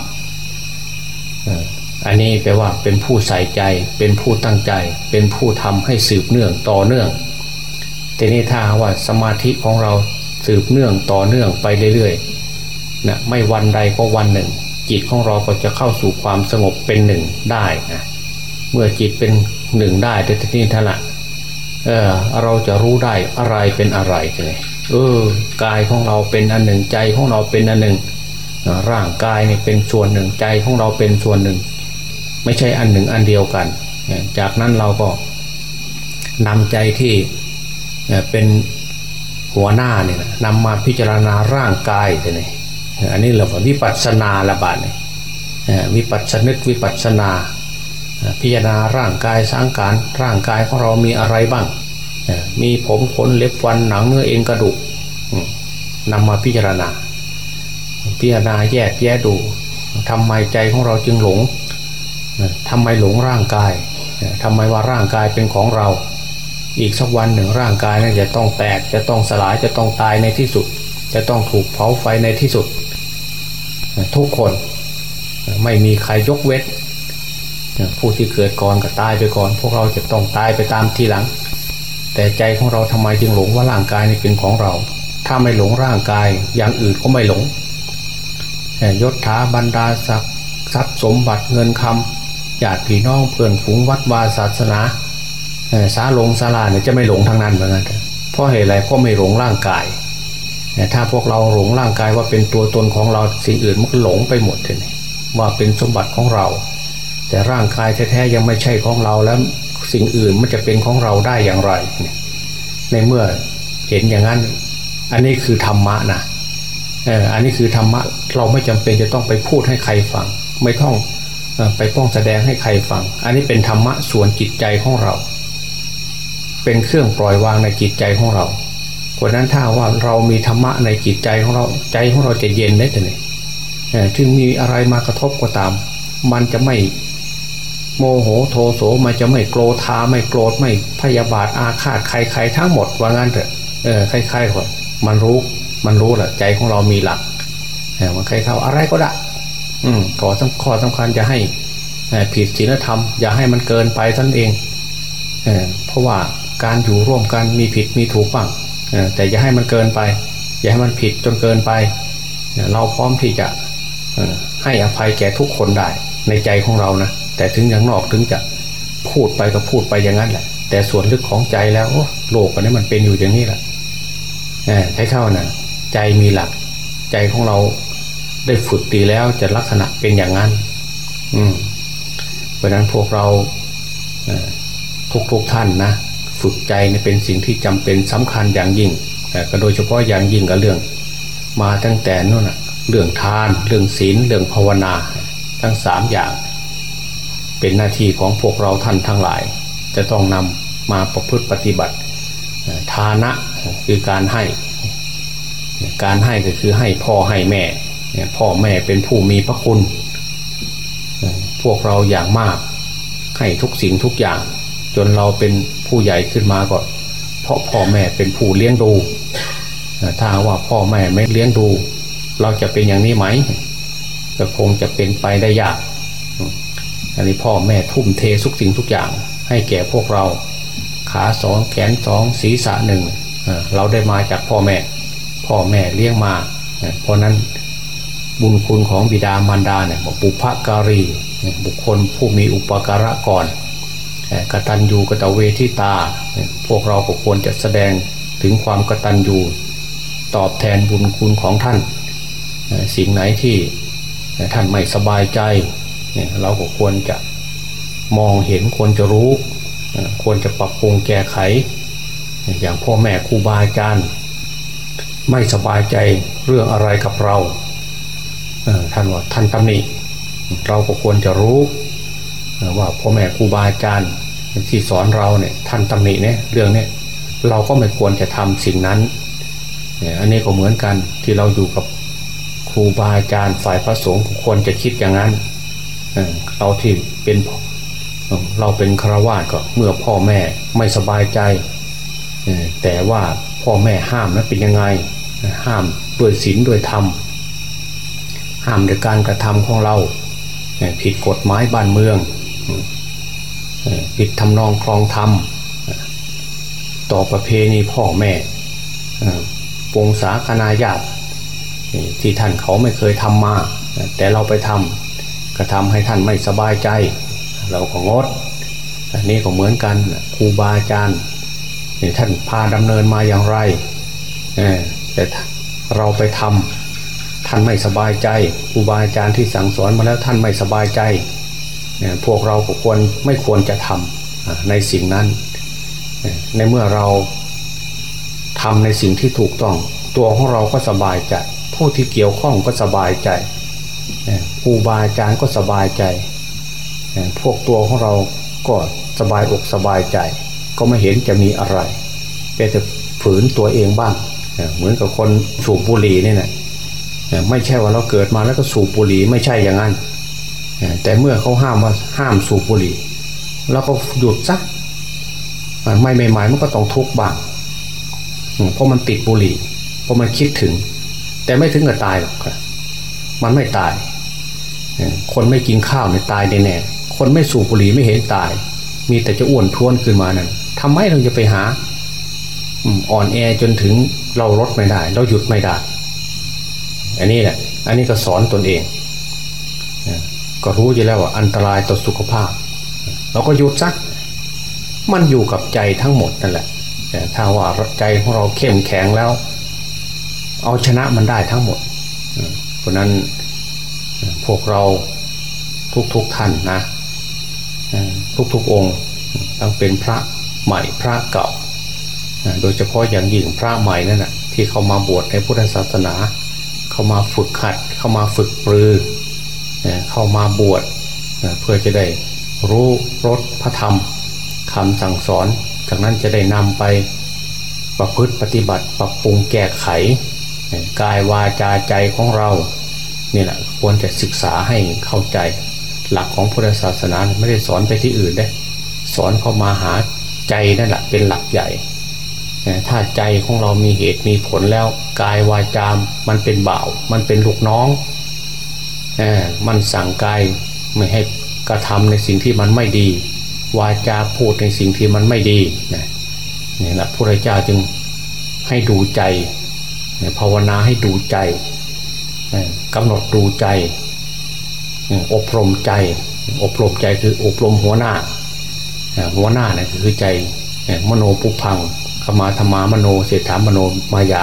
อันนี้แปลว่าเป็นผู้ใส่ใจ เป็นผู้ตั้งใจ เป็นผู้ทำให้สืบเนื่องต่อเนื่องแต่นี้ถ้าว่าสมาธิของเราสืบเนื่องต่อเนื่องไปเรื่อยๆนะไม่วันใดก็วันหนึ่ง จิตของเราก็จะเข้าสู่ความสงบเป็นหนึ่งได้นะเมื่อจิตเป็นหนึ่งได้แต่ทีนี้ท่านละ เออเราจะรู้ได้อะไรเป็นอะไรเลยเออกายของเราเป็นอันหนึ่งใจของเราเป็นอันหนึ่ง ร่างกายเนี่ยเป็นส่วนหนึ่งใจของเราเป็นส่วนหนึ่ง ไม่ใช่อันหนึ่งอันเดียวกัน จากนั้นเราก็นำใจที่เป็นหัวหน้าเนี่ยนำมาพิจารณาร่างกายเนี่ยอันนี้เราวิปัสสนาละบาทเนี่ยวิปัสสนึกวิปัสสนา พิจารณาร่างกายสังการร่างกายของเรามีอะไรบ้าง มีผมขนเล็บฟันหนังเนื้อเอ็นกระดูกนำมาพิจารณา พิจารณาแยกแยะดูทำไมใจของเราจึงหลงทำไมหลงร่างกายทำไมว่าร่างกายเป็นของเรา อีกสักวันหนึ่งร่างกายนั้นจะต้องแตกจะต้องสลายจะต้องตายในที่สุด จะต้องถูกเผาไฟในที่สุด ทุกคนไม่มีใครยกเว้น ผู้ที่เกิดก่อนก็ตายไปก่อน พวกเราจะต้องตายไปตามทีหลัง แต่ใจของเราทำไมจึงหลงว่าร่างกายนี่เป็นของเรา ถ้าไม่หลงร่างกายอย่างอื่นก็ไม่หลงยศถาบรรดาศักดิ์ทรัพย์สมบัติเงินคำญาติพี่น้องเพื่อนฝูงวัดวาศาสนาสาลงสาลาเนี่ยจะไม่หลงทางนั้นเหมือนกันเพราะเหตุไรเพราะไม่หลงร่างกายถ้าพวกเราหลงร่างกายว่าเป็นตัวตนของเราสิ่งอื่นมันก็หลงไปหมดเลยว่าเป็นสมบัติของเรา แต่ร่างกายแท้ๆยังไม่ใช่ของเราแล้วสิ่งอื่นมันจะเป็นของเราได้อย่างไร ในเมื่อเห็นอย่างนั้น อันนี้คือธรรมะนะอันนี้คือธรรมะเราไม่จำเป็นจะต้องไปพูดให้ใครฟัง ไม่ต้องไปป้องแสดงให้ใครฟัง อันนี้เป็นธรรมะส่วนจิตใจของเรา เป็นเครื่องปล่อยวางในจิตใจของเราเพราะนั้นถ้าว่าเรามีธรรมะในจิตใจของเราใจของเราจะเย็นได้แต่ไหนถึงมีอะไรมากระทบก็ตาม มันจะไม่ โมโหโทโสมันจะไม่โกรธาไม่โกรธไม่พยาบาทอาฆาตใครๆทั้งหมดว่างั้นเถอะเออใครๆคนมันรู้มันรู้แหละใจของเรามีหลักมันใครเข้าอะไรก็ได้ อืมขอสำข้อสำคัญจะให้ผิดศีลธรรม อย่าให้มันเกินไปท่านเองเอเพราะว่าการอยู่ร่วมกันมีผิดมีถูกบ้างแต่อย่าให้มันเกินไป อย่าให้มันผิดจนเกินไป เราพร้อมที่จะให้อภัยแก่ทุกคนได้ในใจของเรานะ แต่ถึงอย่างนอกถึงจะพูดไปก็พูดไปอย่างนั้นแหละ แต่ส่วนลึกของใจแล้วโลกอันนี้มันเป็นอยู่อย่างนี้แหละใช้เข้านะ่ะ ใจมีหลัก ใจของเราได้ฝึกดีแล้วจะลักษณะเป็นอย่างนั้น อืมเพราะนั้นพวกเราทุกทุกท่านนะฝึกใจนี่เป็นสิ่งที่จำเป็นสำคัญอย่างยิ่งก็โดยเฉพาะอย่างยิ่งกับเรื่อง มาตั้งแต่นู่นนะเรื่องทาน เรื่องศีลเรื่องภาวนา ทั้งสามอย่าง เป็นหน้าที่ของพวกเราท่านทั้งหลาย จะต้องนำมาประพฤติปฏิบัติทานะคือการให้ การให้ก็คือให้พ่อให้แม่ พ่อแม่เป็นผู้มีพระคุณ พวกเราอย่างมาก ให้ทุกสิ่งทุกอย่าง จนเราเป็นผู้ใหญ่ขึ้นมาก็ เพราะพ่อแม่เป็นผู้เลี้ยงดู ถ้าว่าพ่อแม่ไม่เลี้ยงดู เราจะเป็นอย่างนี้ไหมก็คงจะเป็นไปได้ยาก อันนี้พ่อแม่ทุ่มเททุกสิ่งทุกอย่าง ให้แก่พวกเรา ขาสองแขนสองศีรษะหนึ่งเราได้มาจากพ่อแม่ พ่อแม่เลี้ยงมา เพราะนั้นบุญคุณของบิดามารดาเนี่ยบุพการีบุคคลผู้มีอุปการะก่อนกตัญญูกตเวทิตา พวกเราควรจะแสดงถึงความกตัญญูตอบแทนบุญคุณของท่าน สิ่งไหนที่ท่านไม่สบายใจ เนี่ยเราก็ควรจะมองเห็นควรจะรู้ควรจะปรับปรุงแก้ไข อย่างพ่อแม่ครูบาอาจารย์ไม่สบายใจเรื่องอะไรกับเราท่านว่าท่านตำหนิเราก็ควรจะรู้ว่าพ่อแม่ครูบาอาจารย์ที่สอนเราเนี่ยท่านตำหนิเนี่ยเรื่องเนี้เราก็ไม่ควรจะทำสิ่งนั้นเนี่ยอันนี้ก็เหมือนกันที่เราอยู่กับครูบาอาจารย์ฝ่ายพระสงฆ์ควรจะคิดอย่างนั้น เราที่เป็นเราเป็นครวาสก็เมื่อพ่อแม่ไม่สบายใจ แต่ว่าพ่อแม่ห้ามนั้นเป็นยังไง ห้ามด้วยศีลด้วยธรรม ห้ามในการกระทำของเรา ผิดกฎหมายบ้านเมือง ผิดทำนองคลองธรรม ต่อประเพณีพ่อแม่ปวงสาคณาญาติที่ท่านเขาไม่เคยทำมา แต่เราไปทำ กระทำให้ท่านไม่สบายใจ เราก็งดอันนี้ก็เหมือนกันครูบาอาจารย์ท่านพาดำเนินมาอย่างไรแต่เราไปทำท่านไม่สบายใจครูบาอาจารย์ที่สั่งสอนมาแล้วท่านไม่สบายใจพวกเราก็ควรไม่ควรจะทำในสิ่งนั้น ในเมื่อเราทำในสิ่งที่ถูกต้อง ตัวของเราก็สบายใจ ผู้ที่เกี่ยวข้องก็สบายใจ ครูบาอาจารย์ก็สบายใจ พวกตัวของเราก็สบายอกสบายใจ ก็ไม่เห็นจะมีอะไรแต่จะฝืนตัวเองบ้าง เหมือนกับคนสูบบุหรี่นี่นะไม่ใช่ว่าเราเกิดมาแล้วก็สูบบุหรี่ไม่ใช่อย่างนั้น แต่เมื่อเขาห้ามว่าห้ามสูบบุหรี่เราก็หยุดซักไม่ใหม่ๆมันก็ต้องทุกข์บ้างเพราะมันติดบุหรี่เพราะมันคิดถึง แต่ไม่ถึงกับตายหรอกครับ มันไม่ตาย คนไม่กินข้าวเนี่ยตายแน่ๆคนไม่สูบบุหรี่ไม่เห็นตาย มีแต่จะอ้วนท้วนขึ้นมานั่นทำไมเราจะไปหาอ่อนแอจนถึงเราลดไม่ได้ เราหยุดไม่ได้ อันนี้แหละ อันนี้ก็สอนตนเอง ก็รู้อยู่แล้วว่าอันตรายต่อสุขภาพ เราก็หยุดซัก มันอยู่กับใจทั้งหมดนั่นแหละแต่ถ้าว่าใจของเราเข้มแข็งแล้ว เอาชนะมันได้ทั้งหมด ราะนั้นพวกเราทุกๆทท่านนะทุกๆองค์ต้องเป็นพระใหม่พระเก่า โดยเฉพาะอย่างยิ่งพระใหม่นั่นแหะที่เขามาบวชในพุทธศาสนา เข้ามาฝึกขัด เข้ามาฝึกปรือเข้ามาบวชเพื่อจะได้รู้รสพระธรรมคำสั่งสอน จากนั้นจะได้นำไปประพฤติปฏิบัติปรับปรุงแก้ไข กายวาจาใจของเรา นี่แหละควรจะศึกษาให้เข้าใจ หลักของพุทธศาสนาไม่ได้สอนไปที่อื่นได้สอนเข้ามาหาใจนั่นแหละเป็นหลักใหญ่ถ้าใจของเรามีเหตุมีผลแล้วกายวาจามมันเป็นบ่าว มันเป็นลูกน้องมันสั่งกายไม่ให้กระทำในสิ่งที่มันไม่ดี วาจาพูดในสิ่งที่มันไม่ดีนะนี่แหละพระเจ้าจึงให้ดูใจภาวนาให้ดูใจ กำหนดดูใจ อบรมใจ อบรมใจคืออบรมหัวหน้า หัวหน้านะคือใจมโนปุพังขมาธรรมามโนเศรษฐามโนมายา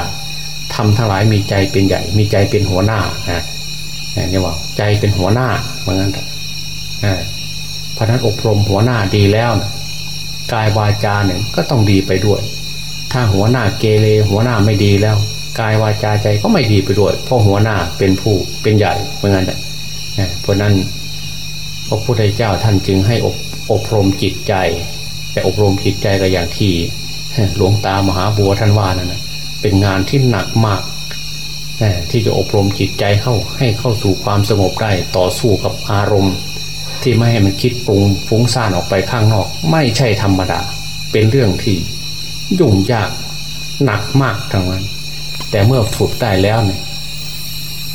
ทำทั้งหลายมีใจเป็นใหญ่ มีใจเป็นหัวหน้านะนี่ว่าใจเป็นหัวหน้าเหมือนกันเพราะนั้นอบรมหัวหน้าดีแล้วนะกายวาจาเนี่ยก็ต้องดีไปด้วย ถ้าหัวหน้าเกเรหัวหน้าไม่ดีแล้ว กายวาจาใจก็ไม่ดีไปด้วยเพราะหัวหน้าเป็นผู้เป็นใหญ่เหมือนกันเพราะนั้นพระพุทธเจ้าท่านจึงให้อบอบรมจิตใจ แต่อบรมจิตใจก็อย่างที่หลวงตามหาบัวท่านว่านั่นนะเป็นงานที่หนักมากที่จะอบรมจิตใจเข้าให้เข้าสู่ความสงบได้ต่อสู้กับอารมณ์ ที่ไม่ให้มันคิดปรุงฟุ้งซ่านออกไปข้างนอก ไม่ใช่ธรรมดา เป็นเรื่องที่ยุ่งยากหนักมากทั้งนั้น แต่เมื่อฝึกได้แล้วเนี่ย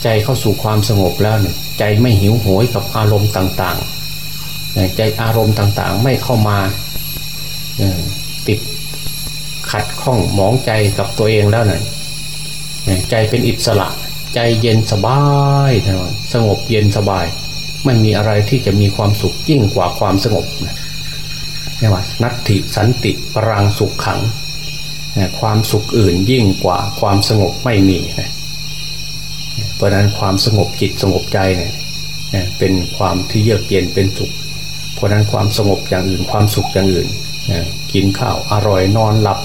ใจเข้าสู่ความสงบแล้วเนี่ยใจไม่หิวโหยกับอารมณ์ต่างๆ ใจอารมณ์ต่างๆ ไม่เข้ามาติดขัดข้องหมองใจกับตัวเองแล้วเนี่ยใจเป็นอิสระ ใจเย็นสบายสงบเย็นสบาย ไม่มีอะไรที่จะมีความสุขยิ่งกว่าความสงบนี่ว่านัตถิสันติปรังสุขขัง ความสุขอื่นยิ่งกว่าความสงบไม่มีเพราะนั้นความสงบจิตสงบใจเนี่ยเป็นความที่เยือกเย็นเป็นสุข เพราะนั้นความสงบอย่างอื่นความสุขอย่างอื่นกินข้าวอร่อยนอนหลับ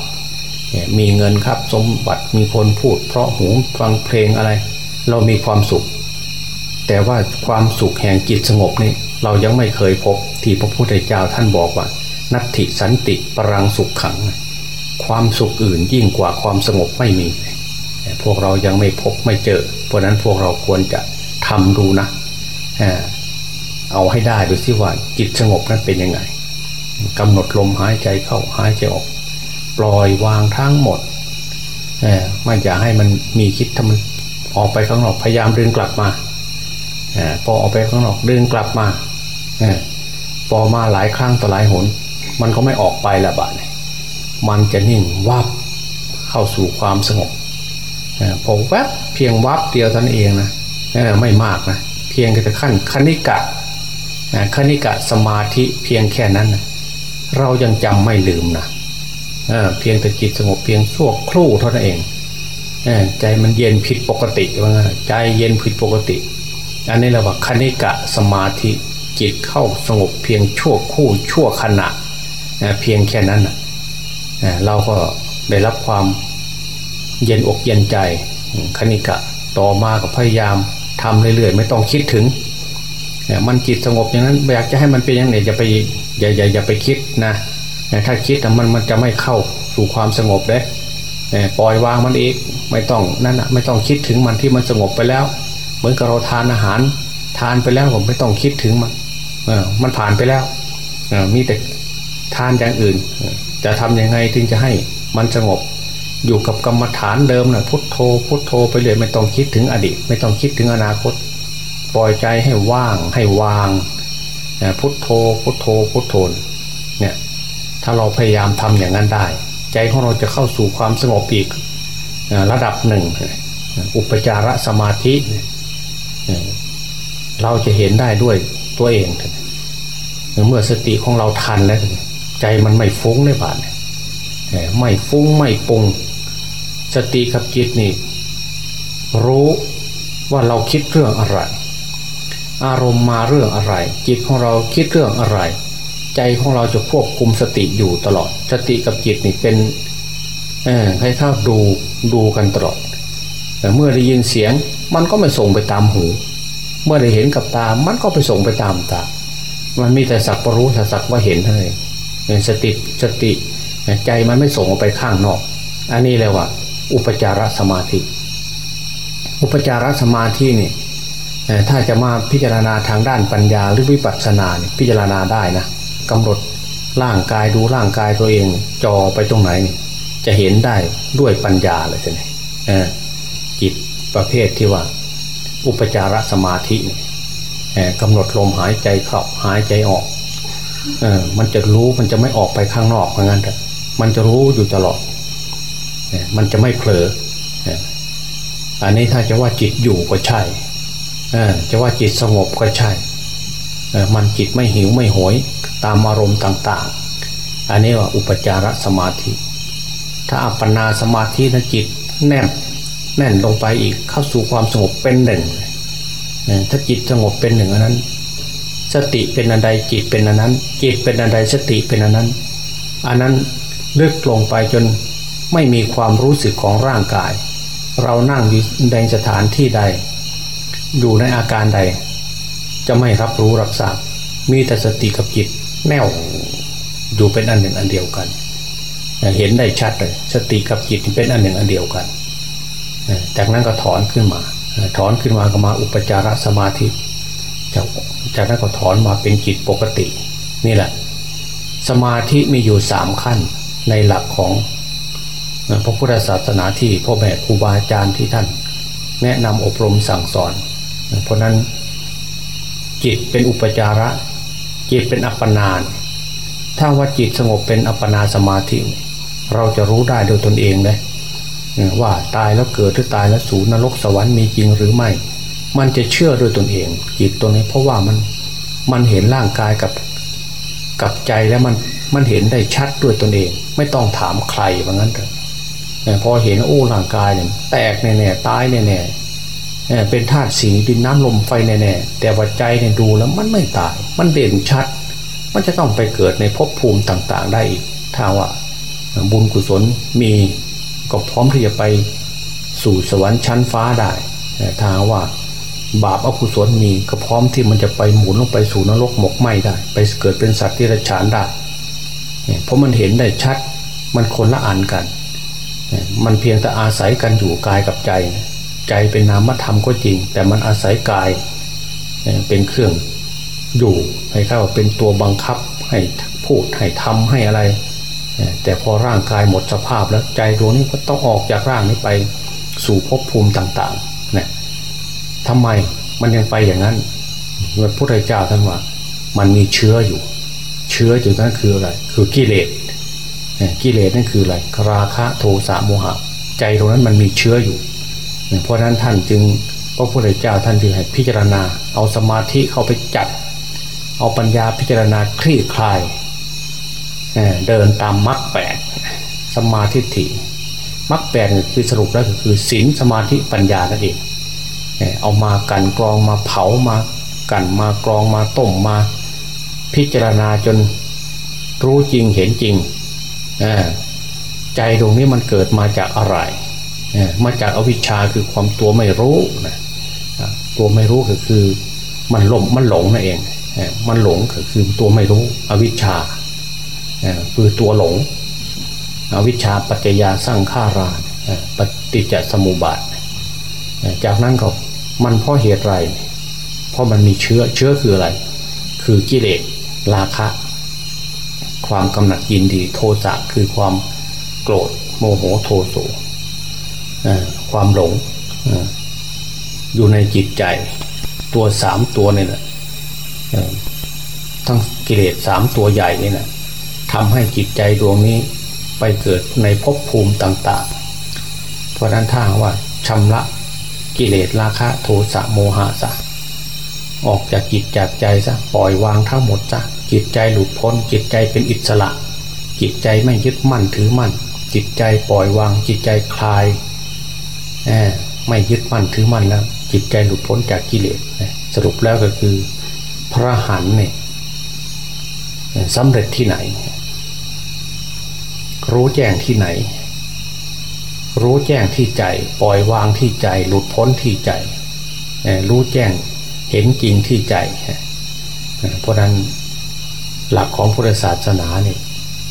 มีเงินครับสมบัติมีคนพูด เพราะหูฟังเพลงอะไร เรามีความสุข แต่ว่าความสุขแห่งจิตสงบนี่เรายังไม่เคยพบที่พระพุทธเจ้าท่านบอกว่า นัตถิสันติปรังสุขขัง ความสุขอื่นยิ่งกว่าความสงบไม่มี พวกเรายังไม่พบไม่เจอ เพราะนั้นพวกเราควรจะทำดูนะเอาให้ได้ดูสิว่าจิตสงบนั้นเป็นยังไงกำหนดลมหายใจเข้าหายใจออก ปล่อยวางทั้งหมดไม่อยากให้มันมีคิดทำมันออกไปข้างนอกพยายามดึงกลับมาพอออกไปข้างนอกดึงกลับมาพอมาหลายครั้งต่อหลายหน มันก็ไม่ออกไปละบาดเมันจะนิ่งวับเข้าสู่ความสงบพอแวบเพียงวับเดียวท่านเองนะไม่มากนะเพียงแค่ขั้นคณิกะคณิกะสมาธิเพียงแค่นั้นนะเรายังจำไม่ลืมนะเพียงแต่จิตสงบเพียงชั่วครู่เท่านั้นเองใจมันเย็นผิดปกติว่าไงใจเย็นผิดปกติ อันนี้เราว่าคณิกะสมาธิจิตเข้าสงบเพียงชั่วคู่ชั่วขณะเพียงแค่นั้นนะ เราก็ได้รับความเย็นอกเย็นใจคณิกะต่อมาก็พยายามทำเรื่อยๆ ไม่ต้องคิดถึงมันจิตสงบอย่างนั้นอยากจะให้มันเป็นอย่างไรจะไปอย่าอย่าอย่าไปคิดนะถ้าคิดมันมันจะไม่เข้าสู่ความสงบเลยปล่อยวางมันเองไม่ต้องนั่นไม่ต้องคิดถึงมันที่มันสงบไปแล้ว เหมือนกับเราทานอาหาร ทานไปแล้วผมไม่ต้องคิดถึงมันมันผ่านไปแล้วมีแต่ทานอย่างอื่นจะทำยังไงถึงจะให้มันสงบ อยู่กับกรรมฐานเดิมนะพุทโธพุทโธไปเลยไม่ต้องคิดถึงอดีต ไม่ต้องคิดถึงอนาคต ปล่อยใจให้ว่างให้วางพุทโธพุทโธพุทโธเนี่ยถ้าเราพยายามทำอย่างนั้นได้ ใจของเราจะเข้าสู่ความสงบอีกระดับหนึ่ง อุปจารสมาธิ เราจะเห็นได้ด้วยตัวเอง เมื่อสติของเราทันแล้ว ใจมันไม่ฟุ้งในบาทไม่ฟุ้งไม่ปุงสติกับจิตนี่รู้ว่าเราคิดเรื่องอะไร อารมณ์มาเรื่องอะไร จิตของเราคิดเรื่องอะไร ใจของเราจะควบคุมสติอยู่ตลอด สติกับจิตนี่เป็นให้เท่าดูดูกันตลอดแต่เมื่อได้ยินเสียงมันก็ไม่ส่งไปตามหู เมื่อได้เห็นกับตา มันก็ไปส่งไปตามตา มันมีแต่สักปรู้สักว่าเห็นเท่านั้น สติสติใจมันไม่ส่งออกไปข้างนอก อันนี้เลยว่า อุปจารสมาธิ อุปจารสมาธินี่ถ้าจะมาพิจารณาทางด้านปัญญาหรือวิปัสสนาพิจารณาได้นะกำหนดร่างกายดูร่างกายตัวเองจอไปตรงไหน จะเห็นได้ด้วยปัญญาเลยใช่ไหมจิตประเภทที่ว่า อุปจารสมาธิกำหนดลมหายใจเข้าหายใจออก มันจะรู้มันจะไม่ออกไปข้างนอกเพราะงั้นแต่มันจะรู้อยู่ตลอดมันจะไม่เผลออันนี้ถ้าจะว่าจิตอยู่ก็ใช่จะว่าจิตสงบก็ใช่มันจิตไม่หิวไม่โหยตามอารมณ์ต่าง ๆ อันนี้ว่าอุปจารสมาธิ ถ้าอัปปนาสมาธินะจิตแน่นแน่นลงไปอีกเข้าสู่ความสงบเป็นหนึ่งถ้าจิตสงบเป็นหนึ่งอันนั้น สติเป็นอันใดจิตเป็นอันนั้น จิตเป็นอันใดสติเป็นอันนั้น อันนั้นลึกลงไปจนไม่มีความรู้สึกของร่างกาย เรานั่งอยู่ในสถานที่ใด อยู่ในอาการใด จะไม่รับรู้รับทราบมีแต่สติกับจิตแน่วอยู่เป็นอันหนึ่งอันเดียวกัน เห็นได้ชัดเลยสติกับจิตเป็นอันหนึ่งอันเดียวกัน จากนั้นก็ถอนขึ้นมา ถอนขึ้นมาก็มาอุปจารสมาธิจาก จากนั้นก็ถอนมาเป็นจิตปกติ นี่แหละ สมาธิมีอยู่สามขั้นในหลักของพระพุทธศาสนาที่พ่อแม่ครูบาอาจารย์ที่ท่าน แนะนำอบรมสั่งสอน เพราะนั้นจิตเป็นอุปจาระ จิตเป็นอัปปนาน ถ้าว่าจิตสงบเป็นอัปปนาสมาธิ เราจะรู้ได้โดยตนเองเลยว่าตายแล้วเกิดหรือตายแล้วสูนรกสวรรค์มีจริงหรือไม่ มันจะเชื่อโดยตนเองจิตตัวนี้เพราะว่ามันมันเห็นร่างกายกับกับใจแล้วมันมันเห็นได้ชัดด้วยตนเอง ไม่ต้องถามใครว่างั้นเถอะพอเห็นโอ้ร่างกายเนี่ยแตกแน่ๆตายแน่ๆเป็นธาตุสีดินน้ำลมไฟแน่ๆแต่ว่าใจเนี่ยดูแล้วมันไม่ตาย มันเด่นชัด มันจะต้องไปเกิดในภพภูมิต่างๆ ได้อีกถ้าว่าบุญกุศลมีก็พร้อมที่จะไปสู่สวรรค์ชั้นฟ้าได้ถ้าว่า บาปอกุศลมีก็พร้อมที่มันจะไปหมุนลงไปสู่นรกหมกไหมได้ ไปเกิดเป็นสัตว์ที่ระชานได้เพราะมันเห็นได้ชัดมันคนละอันกัน มันเพียงแต่อาศัยกันอยู่กายกับใจ ใจเป็นนามธรรมก็จริง แต่มันอาศัยกายเป็นเครื่องอยู่ให้เข้าเป็นตัวบังคับให้พูดให้ทำให้อะไร แต่พอร่างกายหมดสภาพแล้วใจดวงนี้ก็ต้องออกจากร่างนี้ไปสู่ภพภูมิต่างๆนะ ทำไมมันยังไปอย่างนั้นพระพุทธเจ้าท่านว่า มันมีเชื้ออยู่ เชื้ออยู่นั่นคืออะไร คือกิเลสกิเลสนั่นคืออะไรราคะโทสะโมหะ ใจตรงนั้นมันมีเชื้ออยู่ เพราะนั้นท่านจึงพระพุทธเจ้าท่านจึงให้พิจารณา เอาสมาธิเข้าไปจัด เอาปัญญาพิจารณาคลี่คลายเดินตามมรรคแปดสมาธิถี่มรรคแปดคือสรุปแล้วก็คือศีลสมาธิปัญญานั่นเอง เอามากันกรองมาเผามากันมากรองมาต้มมา พิจารณาจนรู้จริงเห็นจริงใจตรงนี้มันเกิดมาจากอะไรมาจากอวิชชาคือความตัวไม่รู้นะตัวไม่รู้ก็คือมันหลงมันหลงนั่นเองมันหลงก็คือตัวไม่รู้อวิชชาคือตัวหลง อวิชชาปัจจยาสร้างฆาราปฏิจจสมุปบาทจากนั้นก็ มันเพราะเหตุไร เพราะมันมีเชื้อเชื้อคืออะไร คือกิเลสราคะ ความกำหนัดยินดีโทสะคือความโกรธโมโหโทโสความหลงอยู่ในจิตใจ ตัวสามตัวนี่แหละทั้งกิเลสสามตัวใหญ่นี่แหละทำให้จิตใจดวงนี้ไปเกิดในภพภูมิต่าง ๆ เพราะนั้นถ้าว่าชำระ กิเลสราคะโทสะโมหะซะออกจากจิตจากใจซะปล่อยวางทั้งหมดซะจิตใจหลุดพ้นจิตใจเป็นอิสระ จิตใจไม่ยึดมั่นถือมั่น จิตใจปล่อยวางจิตใจคลายไม่ยึดมั่นถือมั่นแล้ว จิตใจหลุดพ้นจากกิเลสสรุปแล้วก็คือ พระหันเนี่ยสำเร็จที่ไหน รู้แจ้งที่ไหน รู้แจ้งที่ใจ ปล่อยวางที่ใจ หลุดพ้นที่ใจ รู้แจ้งเห็นจริงที่ใจ เพราะนั้นหลักของพุทธศาสนาเนี่ย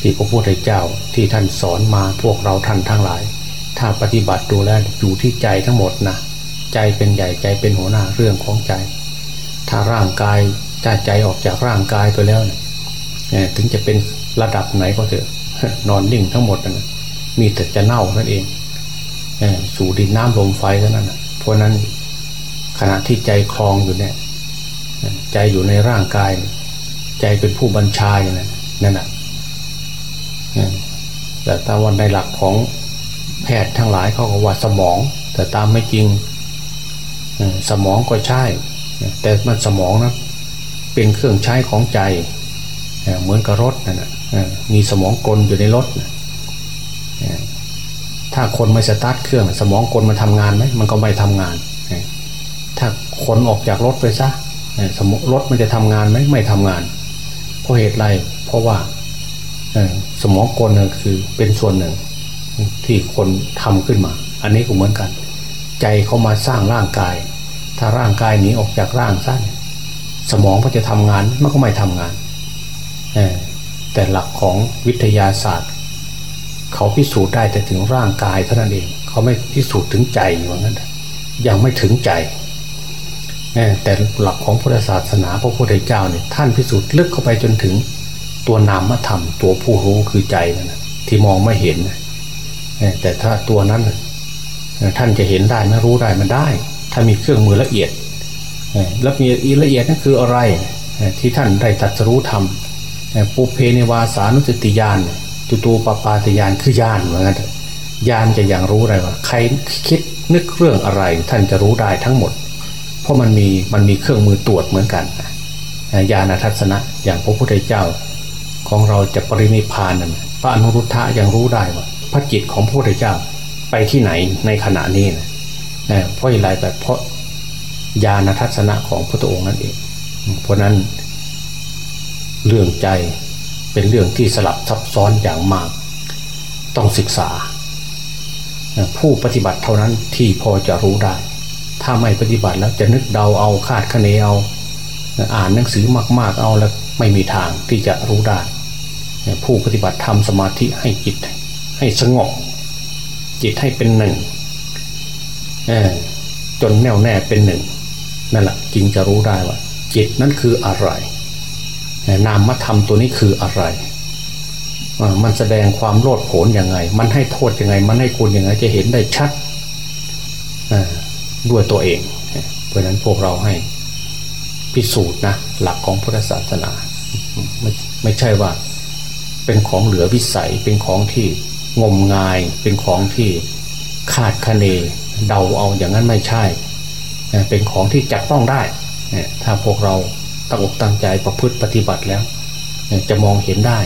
ที่พระพุทธเจ้าที่ท่านสอนมาพวกเราท่านทั้งหลาย ถ้าปฏิบัติดูแลอยู่ที่ใจทั้งหมดนะใจเป็นใหญ่ใจเป็นหัวหน้าเรื่องของใจ ถ้าร่างกายถ้าใจออกจากร่างกายไปแล้วเนี่ยถึงจะเป็นระดับไหนก็เถอะนอนนิ่งทั้งหมดนะมีแต่จะเน่านั่นเอง สู่ดินน้ำลมไฟเท่านั้นเพราะนั้นขณะที่ใจคลองอยู่เนี่ยใจอยู่ในร่างกาย ใจเป็นผู้บัญชาอย่างนั้นนั่นแหะแต่ตามวันในหลักของแพทย์ทั้งหลายเขาก็ว่าสมอง แต่ตามไม่จริงสมองก็ใช่ แต่มันสมองนะเป็นเครื่องใช้ของใจเหมือนกับรถนั่นมีสมองกลอยู่ในรถ ถ้าคนไม่สตาร์ทเครื่องสมองกลมันทำงานไหมมันก็ไม่ทำงาน ถ้าคนออกจากรถไปซะสมรถมันจะทำงานไหมไม่ทำงาน เพราะเหตุไรเพราะว่าสมองกลคือเป็นส่วนหนึ่งที่คนทำขึ้นมา อันนี้ก็เหมือนกัน ใจเขามาสร้างร่างกาย ถ้าร่างกายหนีออกจากร่างสั้นสมองก็จะทำงานมันก็ไม่ทำงานแต่หลักของวิทยาศาสตร์ เขาพิสูจน์ได้แต่ถึงร่างกายเท่านั้นเอง เขาไม่พิสูจน์ถึงใจอย่างนั้นยังไม่ถึงใจแต่หลักของพุทธศาสนาพระพุทธเจ้าเนี่ยท่านพิสูจน์ลึกเข้าไปจนถึงตัวนามธรรม ตัวผู้รู้คือใจนะที่มองไม่เห็นแต่ถ้าตัวนั้นท่านจะเห็นได้ไม่รู้ได้มันได้ ถ้ามีเครื่องมือละเอียดแล้วมีละเอียดนั่นคืออะไรที่ท่านได้ตัดสู้ทำปุเพเนวาสานุสติยาน จุตูปปาติยานคือยานเหมือนกันยานจะอย่างรู้อะไรว่าใครคิดนึกเรื่องอะไร ท่านจะรู้ได้ทั้งหมด เพราะมันมีมันมีเครื่องมือตรวจเหมือนกันญาณทัศนะอย่างพระพุทธเจ้า ของเราจะปรินิพานนั้นพระอนุรุทธะยังรู้ได้ว่าพระจิตของพระพุทธเจ้าไปที่ไหนในขณะนี้นะเพราะอะไรแบบเพราะญาณทัศนะของพระองค์นั่นเอง เพราะนั้นเรื่องใจ เป็นเรื่องที่สลับซับซ้อนอย่างมาก ต้องศึกษา ผู้ปฏิบัติเท่านั้นที่พอจะรู้ได้ ถ้าไม่ปฏิบัติแล้วจะนึกเดาเอาคาดคะเนเอา อ่านหนังสือมาก ๆเอาแล้วไม่มีทางที่จะรู้ได้ ผู้ปฏิบัติทำสมาธิให้จิต ให้สงบจิตให้เป็นหนึ่งจนแน่วแน่เป็นหนึ่งนั่นแหละจึงจะรู้ได้ว่า จิตนั้นคืออะไร นามธรรมตัวนี้คืออะไร มันแสดงความโลดโผนยังไง มันให้โทษยังไง มันให้คุณยังไงจะเห็นได้ชัดด้วยตัวเอง เพราะนั้นพวกเราให้พิสูจน์นะหลักของพุทธศาสนาไม่ไม่ใช่ว่าเป็นของเหลือวิสัยเป็นของที่งมงายเป็นของที่คาดคะเนเดาเอาอย่างนั้นไม่ใช่ เป็นของที่จับต้องได้ถ้าพวกเรา ตั้งอกตั้งใจประพฤติปฏิบัติแล้วจะมองเห็นได้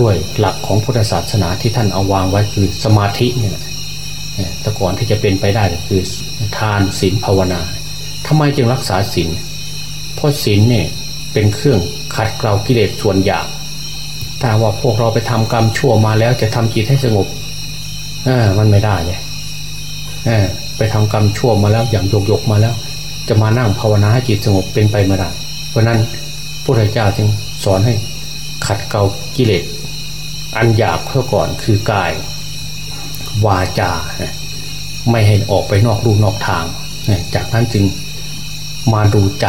ด้วยหลักของพุทธศาสนาที่ท่านเอาวางไว้คือสมาธิเนี่ยแต่ก่อนที่จะเป็นไปได้คือทานศีลภาวนาทำไมจึงรักษาศีลเพราะศีลเนี่ยเป็นเครื่องขัดเกลากิเลสส่วนหยาบถ้าว่าพวกเราไปทำกรรมชั่วมาแล้วจะทำจิตให้สงบเออมันไม่ได้เลยเออไปทำกรรมชั่วมาแล้วอย่างโยกยกมาแล้ว จะมานั่งภาวนาให้จิตสงบเป็นไปไม่ได้เพราะนั้นพระพุทธเจ้าจึงสอนให้ขัดเกลากิเลสอันหยาบเพื่อก่อนคือกาย วาจา ไม่ให้ออกไปนอกรูนอกทาง จากนั้นจึงมาดูใจ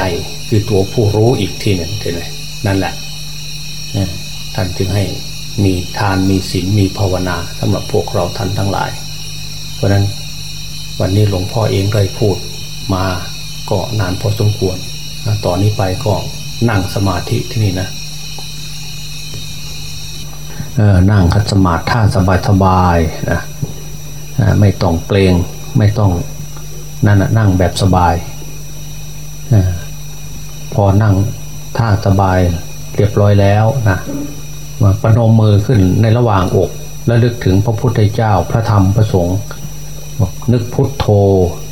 คือตัวผู้รู้อีกทีหนึ่งเห็นไหมนั่นแหละท่านจึงให้มีทานมีศีลมีภาวนาสำหรับพวกเราท่านทั้งหลาย เพราะนั้นวันนี้หลวงพ่อเองได้พูดมา ก็นานพอสมควรต่อนนี้ไปก็นั่งสมาธิที่นี่นะเออนั่งคัดสมาธิท่าสบายสบายนะไม่ต้องเกรงไม่ต้องนั่นนั่งแบบสบายพอนั่งท่าสบายเรียบร้อยแล้วนะมาประนมมือขึ้นในระหว่างอกและลึกถึงพระพุทธเจ้าพระธรรมพระสงฆ์ บอกนึกพุทโธ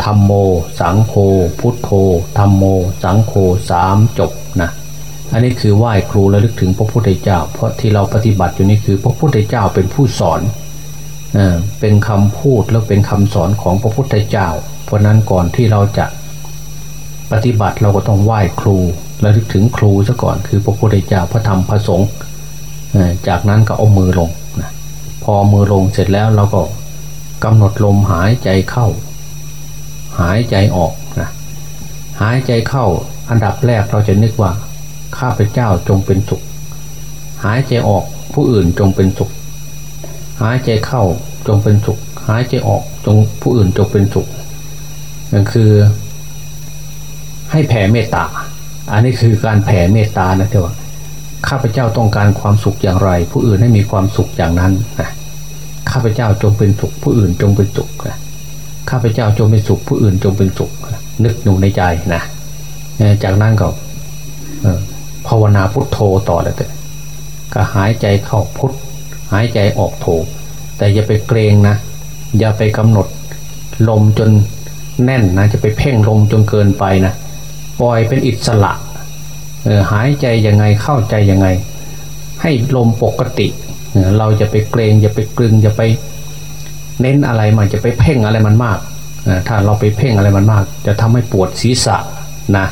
ธรรมโม สังโฆพุทโธธรรมโม สังโฆสามจบนะอันนี้คือไหว้ครูและลึกถึงพระพุทธเจ้า เพราะที่เราปฏิบัติอยู่นี่คือพระพุทธเจ้าเป็นผู้สอนเป็นคำพูดแล้วเป็นคำสอนของพระพุทธเจ้า เพราะนั้นก่อนที่เราจะปฏิบัติเราก็ต้องไหว้ครูและลึกถึงครูซะก่อนคือพระพุทธเจ้าพระธรรมพระสงฆ์จากนั้นก็เอามือลงนะพอมือลงเสร็จแล้วเราก็ กำหนดลมหายใจเข้า หายใจออกนะหายใจเข้าอันดับแรกเราจะนึกว่า ข้าพเจ้าจงเป็นสุข หายใจออกผู้อื่นจงเป็นสุข หายใจเข้าจงเป็นสุข หายใจออกจงผู้อื่นจงเป็นสุขนั่นคือ ให้แผ่เมตตา อันนี้คือการแผ่เมตตานะเจ้าข้าพเจ้าต้องการความสุขอย่างไร ผู้อื่นให้มีความสุขอย่างนั้นนะ ข้าพเจ้าจงเป็นสุขผู้อื่นจงเป็นสุขนะข้าพเจ้าจงเป็นสุขผู้อื่นจงเป็นสุขนะนึกอยู่ในใจนะจากนั้นก็ภาวนาพุทโธต่อเลยเก็หายใจเข้าพุทหายใจออกโธแต่อย่าไปเกรงนะ อย่าไปกำหนดลมจนแน่นนะจะไปเพ่งลมจนเกินไปนะปล่อยเป็นอิสระหายใจยังไงเข้าใจยังไง ให้ลมปกติ เราจะไปเกรงอย่าไปกลึงอย่าไปเน้นอะไรมันจะไปเพ่งอะไรมันมากถ้าเราไปเพ่งอะไรมันมาก จะทำให้ปวดศีรษะนะ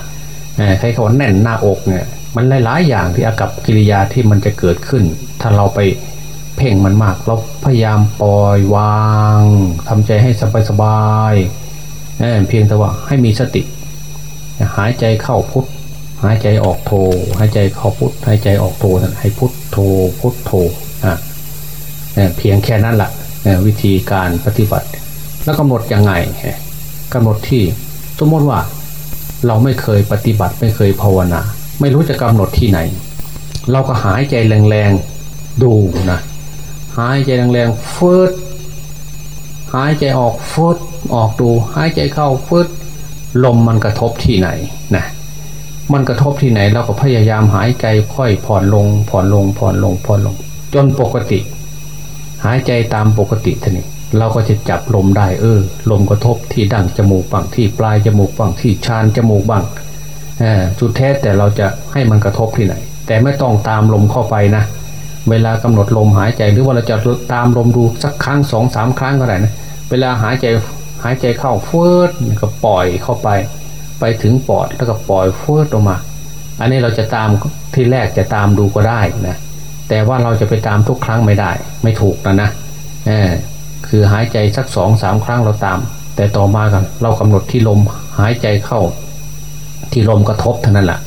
ใครเขาแน่นหน้าอกเนี่ยมันหลายๆอย่างที่อากับกิริยาที่มันจะเกิดขึ้น ถ้าเราไปเพ่งมันมาก เราพยายามปล่อยวางทำใจให้สบายๆเเพียงแต่ว่าให้มีสติ หายใจเข้าพุทหายใจออกโทหายใจเข้าพุทหายใจออกโทให้พุทโทพุทโท เพียงแค่นั้นแหละวิธีการปฏิบัติ แล้วกำหนดยังไงกำหนดที่สมมติว่าเราไม่เคยปฏิบัติไม่เคยภาวนา ไม่รู้จะกำหนดที่ไหน เราก็หายใจแรงๆดูนะหายใจแรงๆฟืดหายใจออกฟืดออกดู หายใจเข้าฟืดลมมันกระทบที่ไหนนะมันกระทบที่ไหนเราก็พยายามหายใจค่อยผ่อนลงผ่อนลงผ่อนลงผ่อนลง จนปกติ หายใจตามปกติท่านี่เราก็จะจับลมได้เออ ลมกระทบที่ดั้งจมูกบ้างที่ปลายจมูกบ้างที่ชานจมูกบ้างสุดแท้แต่เราจะให้มันกระทบที่ไหน แต่ไม่ต้องตามลมเข้าไปนะ เวลากำหนดลมหายใจหรือว่าเราจะตามลมดูสักครั้งสองสามครั้งก็ได้นะเวลาหายใจหายใจเข้าเฟิร์สก็ปล่อยเข้าไป ไปถึงปอดแล้วก็ปล่อยเฟิร์สออกมา อันนี้เราจะตามที่แรกจะตามดูก็ได้นะ แต่ว่าเราจะไปตามทุกครั้งไม่ได้ ไม่ถูกนะนะคือหายใจสักสองสามครั้งเราตาม แต่ต่อมากัน เรากำหนดที่ลมหายใจเข้า ที่ลมกระทบเท่านั้นแหละ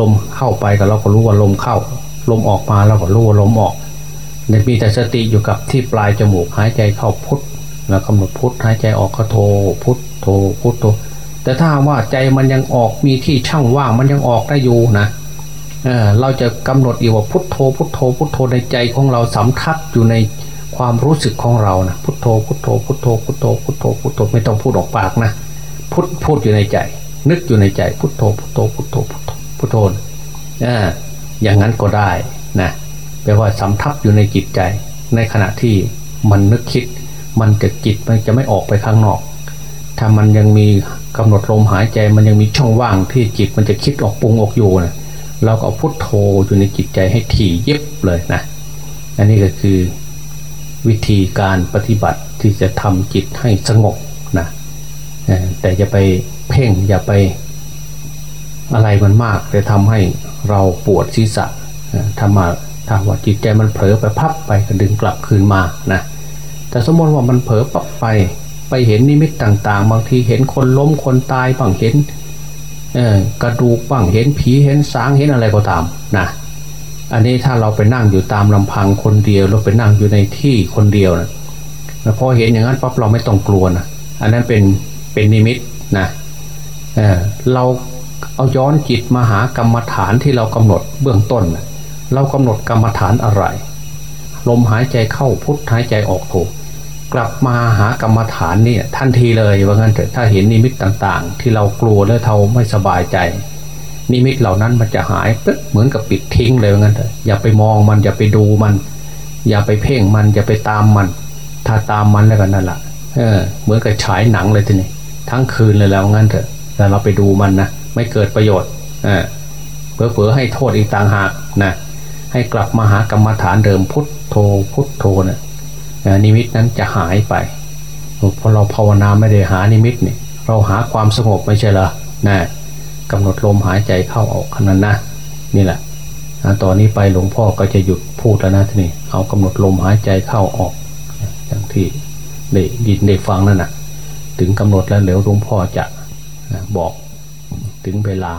ลมเข้าไปก็เราก็รู้ว่าลมเข้า ลมออกมาเราก็รู้ว่าลมออกในมีแต่สติอยู่กับที่ปลายจมูกหายใจเข้าพุทแล้วกำหนดพุทหายใจออกก็โทพุทโทพุทโทแต่ถ้าว่าใจมันยังออกมีที่ช่องว่างมันยังออกได้อยู่นะ เเราจะกำหนดอีกว่าพุทโธพุทโธพุทโธในใจของเราสำทับอยู่ในความรู้สึกของเรานะพุทโธพุทโธพุทโธพุทโธพุทโธพุทโธไม่ต้องพูดออกปากนะพุทพูดอยู่ในใจ นึกอยู่ในใจ พุทโธพุทโธพุทโธพุทโธพุทโธอ่าอย่างนั้นก็ได้นะแปลว่าสำทับอยู่ในจิตใจ ในขณะที่มันนึกคิด มันจะจิตมันจะไม่ออกไปข้างนอก ถ้ามันยังมีกำหนดลมหายใจมันยังมีช่องว่างที่จิตมันจะคิดออกปรุงออกอยู่นะ เราก็เอาพุทโธอยู่ในจิตใจให้ถี่เยิบเลยนะอันนี้ก็คือวิธีการปฏิบัติที่จะทำจิตให้สงบนะแต่จะไปเพ่งอย่าไปอะไรมันมากจะทำให้เราปวดศีรษะถ้ามาถ้าว่าจิตใจมันเผลอไปพับไปก็ดึงกลับคืนมานะแต่สมมติว่ามันเผลอปับไปไปเห็นนิมิตต่างๆ บางทีเห็นคนล้มคนตายบ้างเห็น กระดูกบ้างเห็นผีเห็นสางเห็นอะไรก็ตามนะอันนี้ถ้าเราไปนั่งอยู่ตามลำพังคนเดียวเราไปนั่งอยู่ในที่คนเดียวนะพอเห็นอย่างนั้นปั๊บเราไม่ต้องกลัวนะอันนั้นเป็นเป็นนิมิตนะเเราเอาย้อนจิตมาหากรรมฐานที่เรากำหนดเบื้องต้นเรากำหนดกรรมฐานอะไร ลมหายใจเข้าพุทหายใจออกโถ กลับมาหากรรมฐานนี่ทันทีเลยว่างั้นเถอะถ้าเห็นนิมิตต่างๆ ที่เรากลัวและเราไม่สบายใจ นิมิตเหล่านั้นมันจะหายปึ๊บเหมือนกับปิดทิ้งเลยว่างั้นเถอะอย่าไปมองมันอย่าไปดูมัน อย่าไปเพ่งมันอย่าไปตามมัน ถ้าตามมันแล้วกันนั่นแหละเออเหมือนกับฉายหนังเลยทีนี้ทั้งคืนเลยแล้วงั้นเถอะแต่เราไปดูมันนะไม่เกิดประโยชน์เออเผลอๆให้โทษอีกต่างหากนะให้กลับมาหากรรมฐานเดิมพุทโธพุทโธนะ นิมิตนั้นจะหายไปพอเราภาวนาไม่ได้หานิมิตเนี่ยเราหาความสงบไม่ใช่เหรอนะกำหนดลมหายใจเข้าออกขนาดนะนี่แหละตอนนี้ไปหลวงพ่อก็จะหยุดพูดแล้วนะทีนี้เอากำหนดลมหายใจเข้าออกอย่างที่ได้ยินได้ฟังนั่นนะถึงกำหนดแล้วเดี๋ยวหลวงพ่อจะบอกถึงเวลา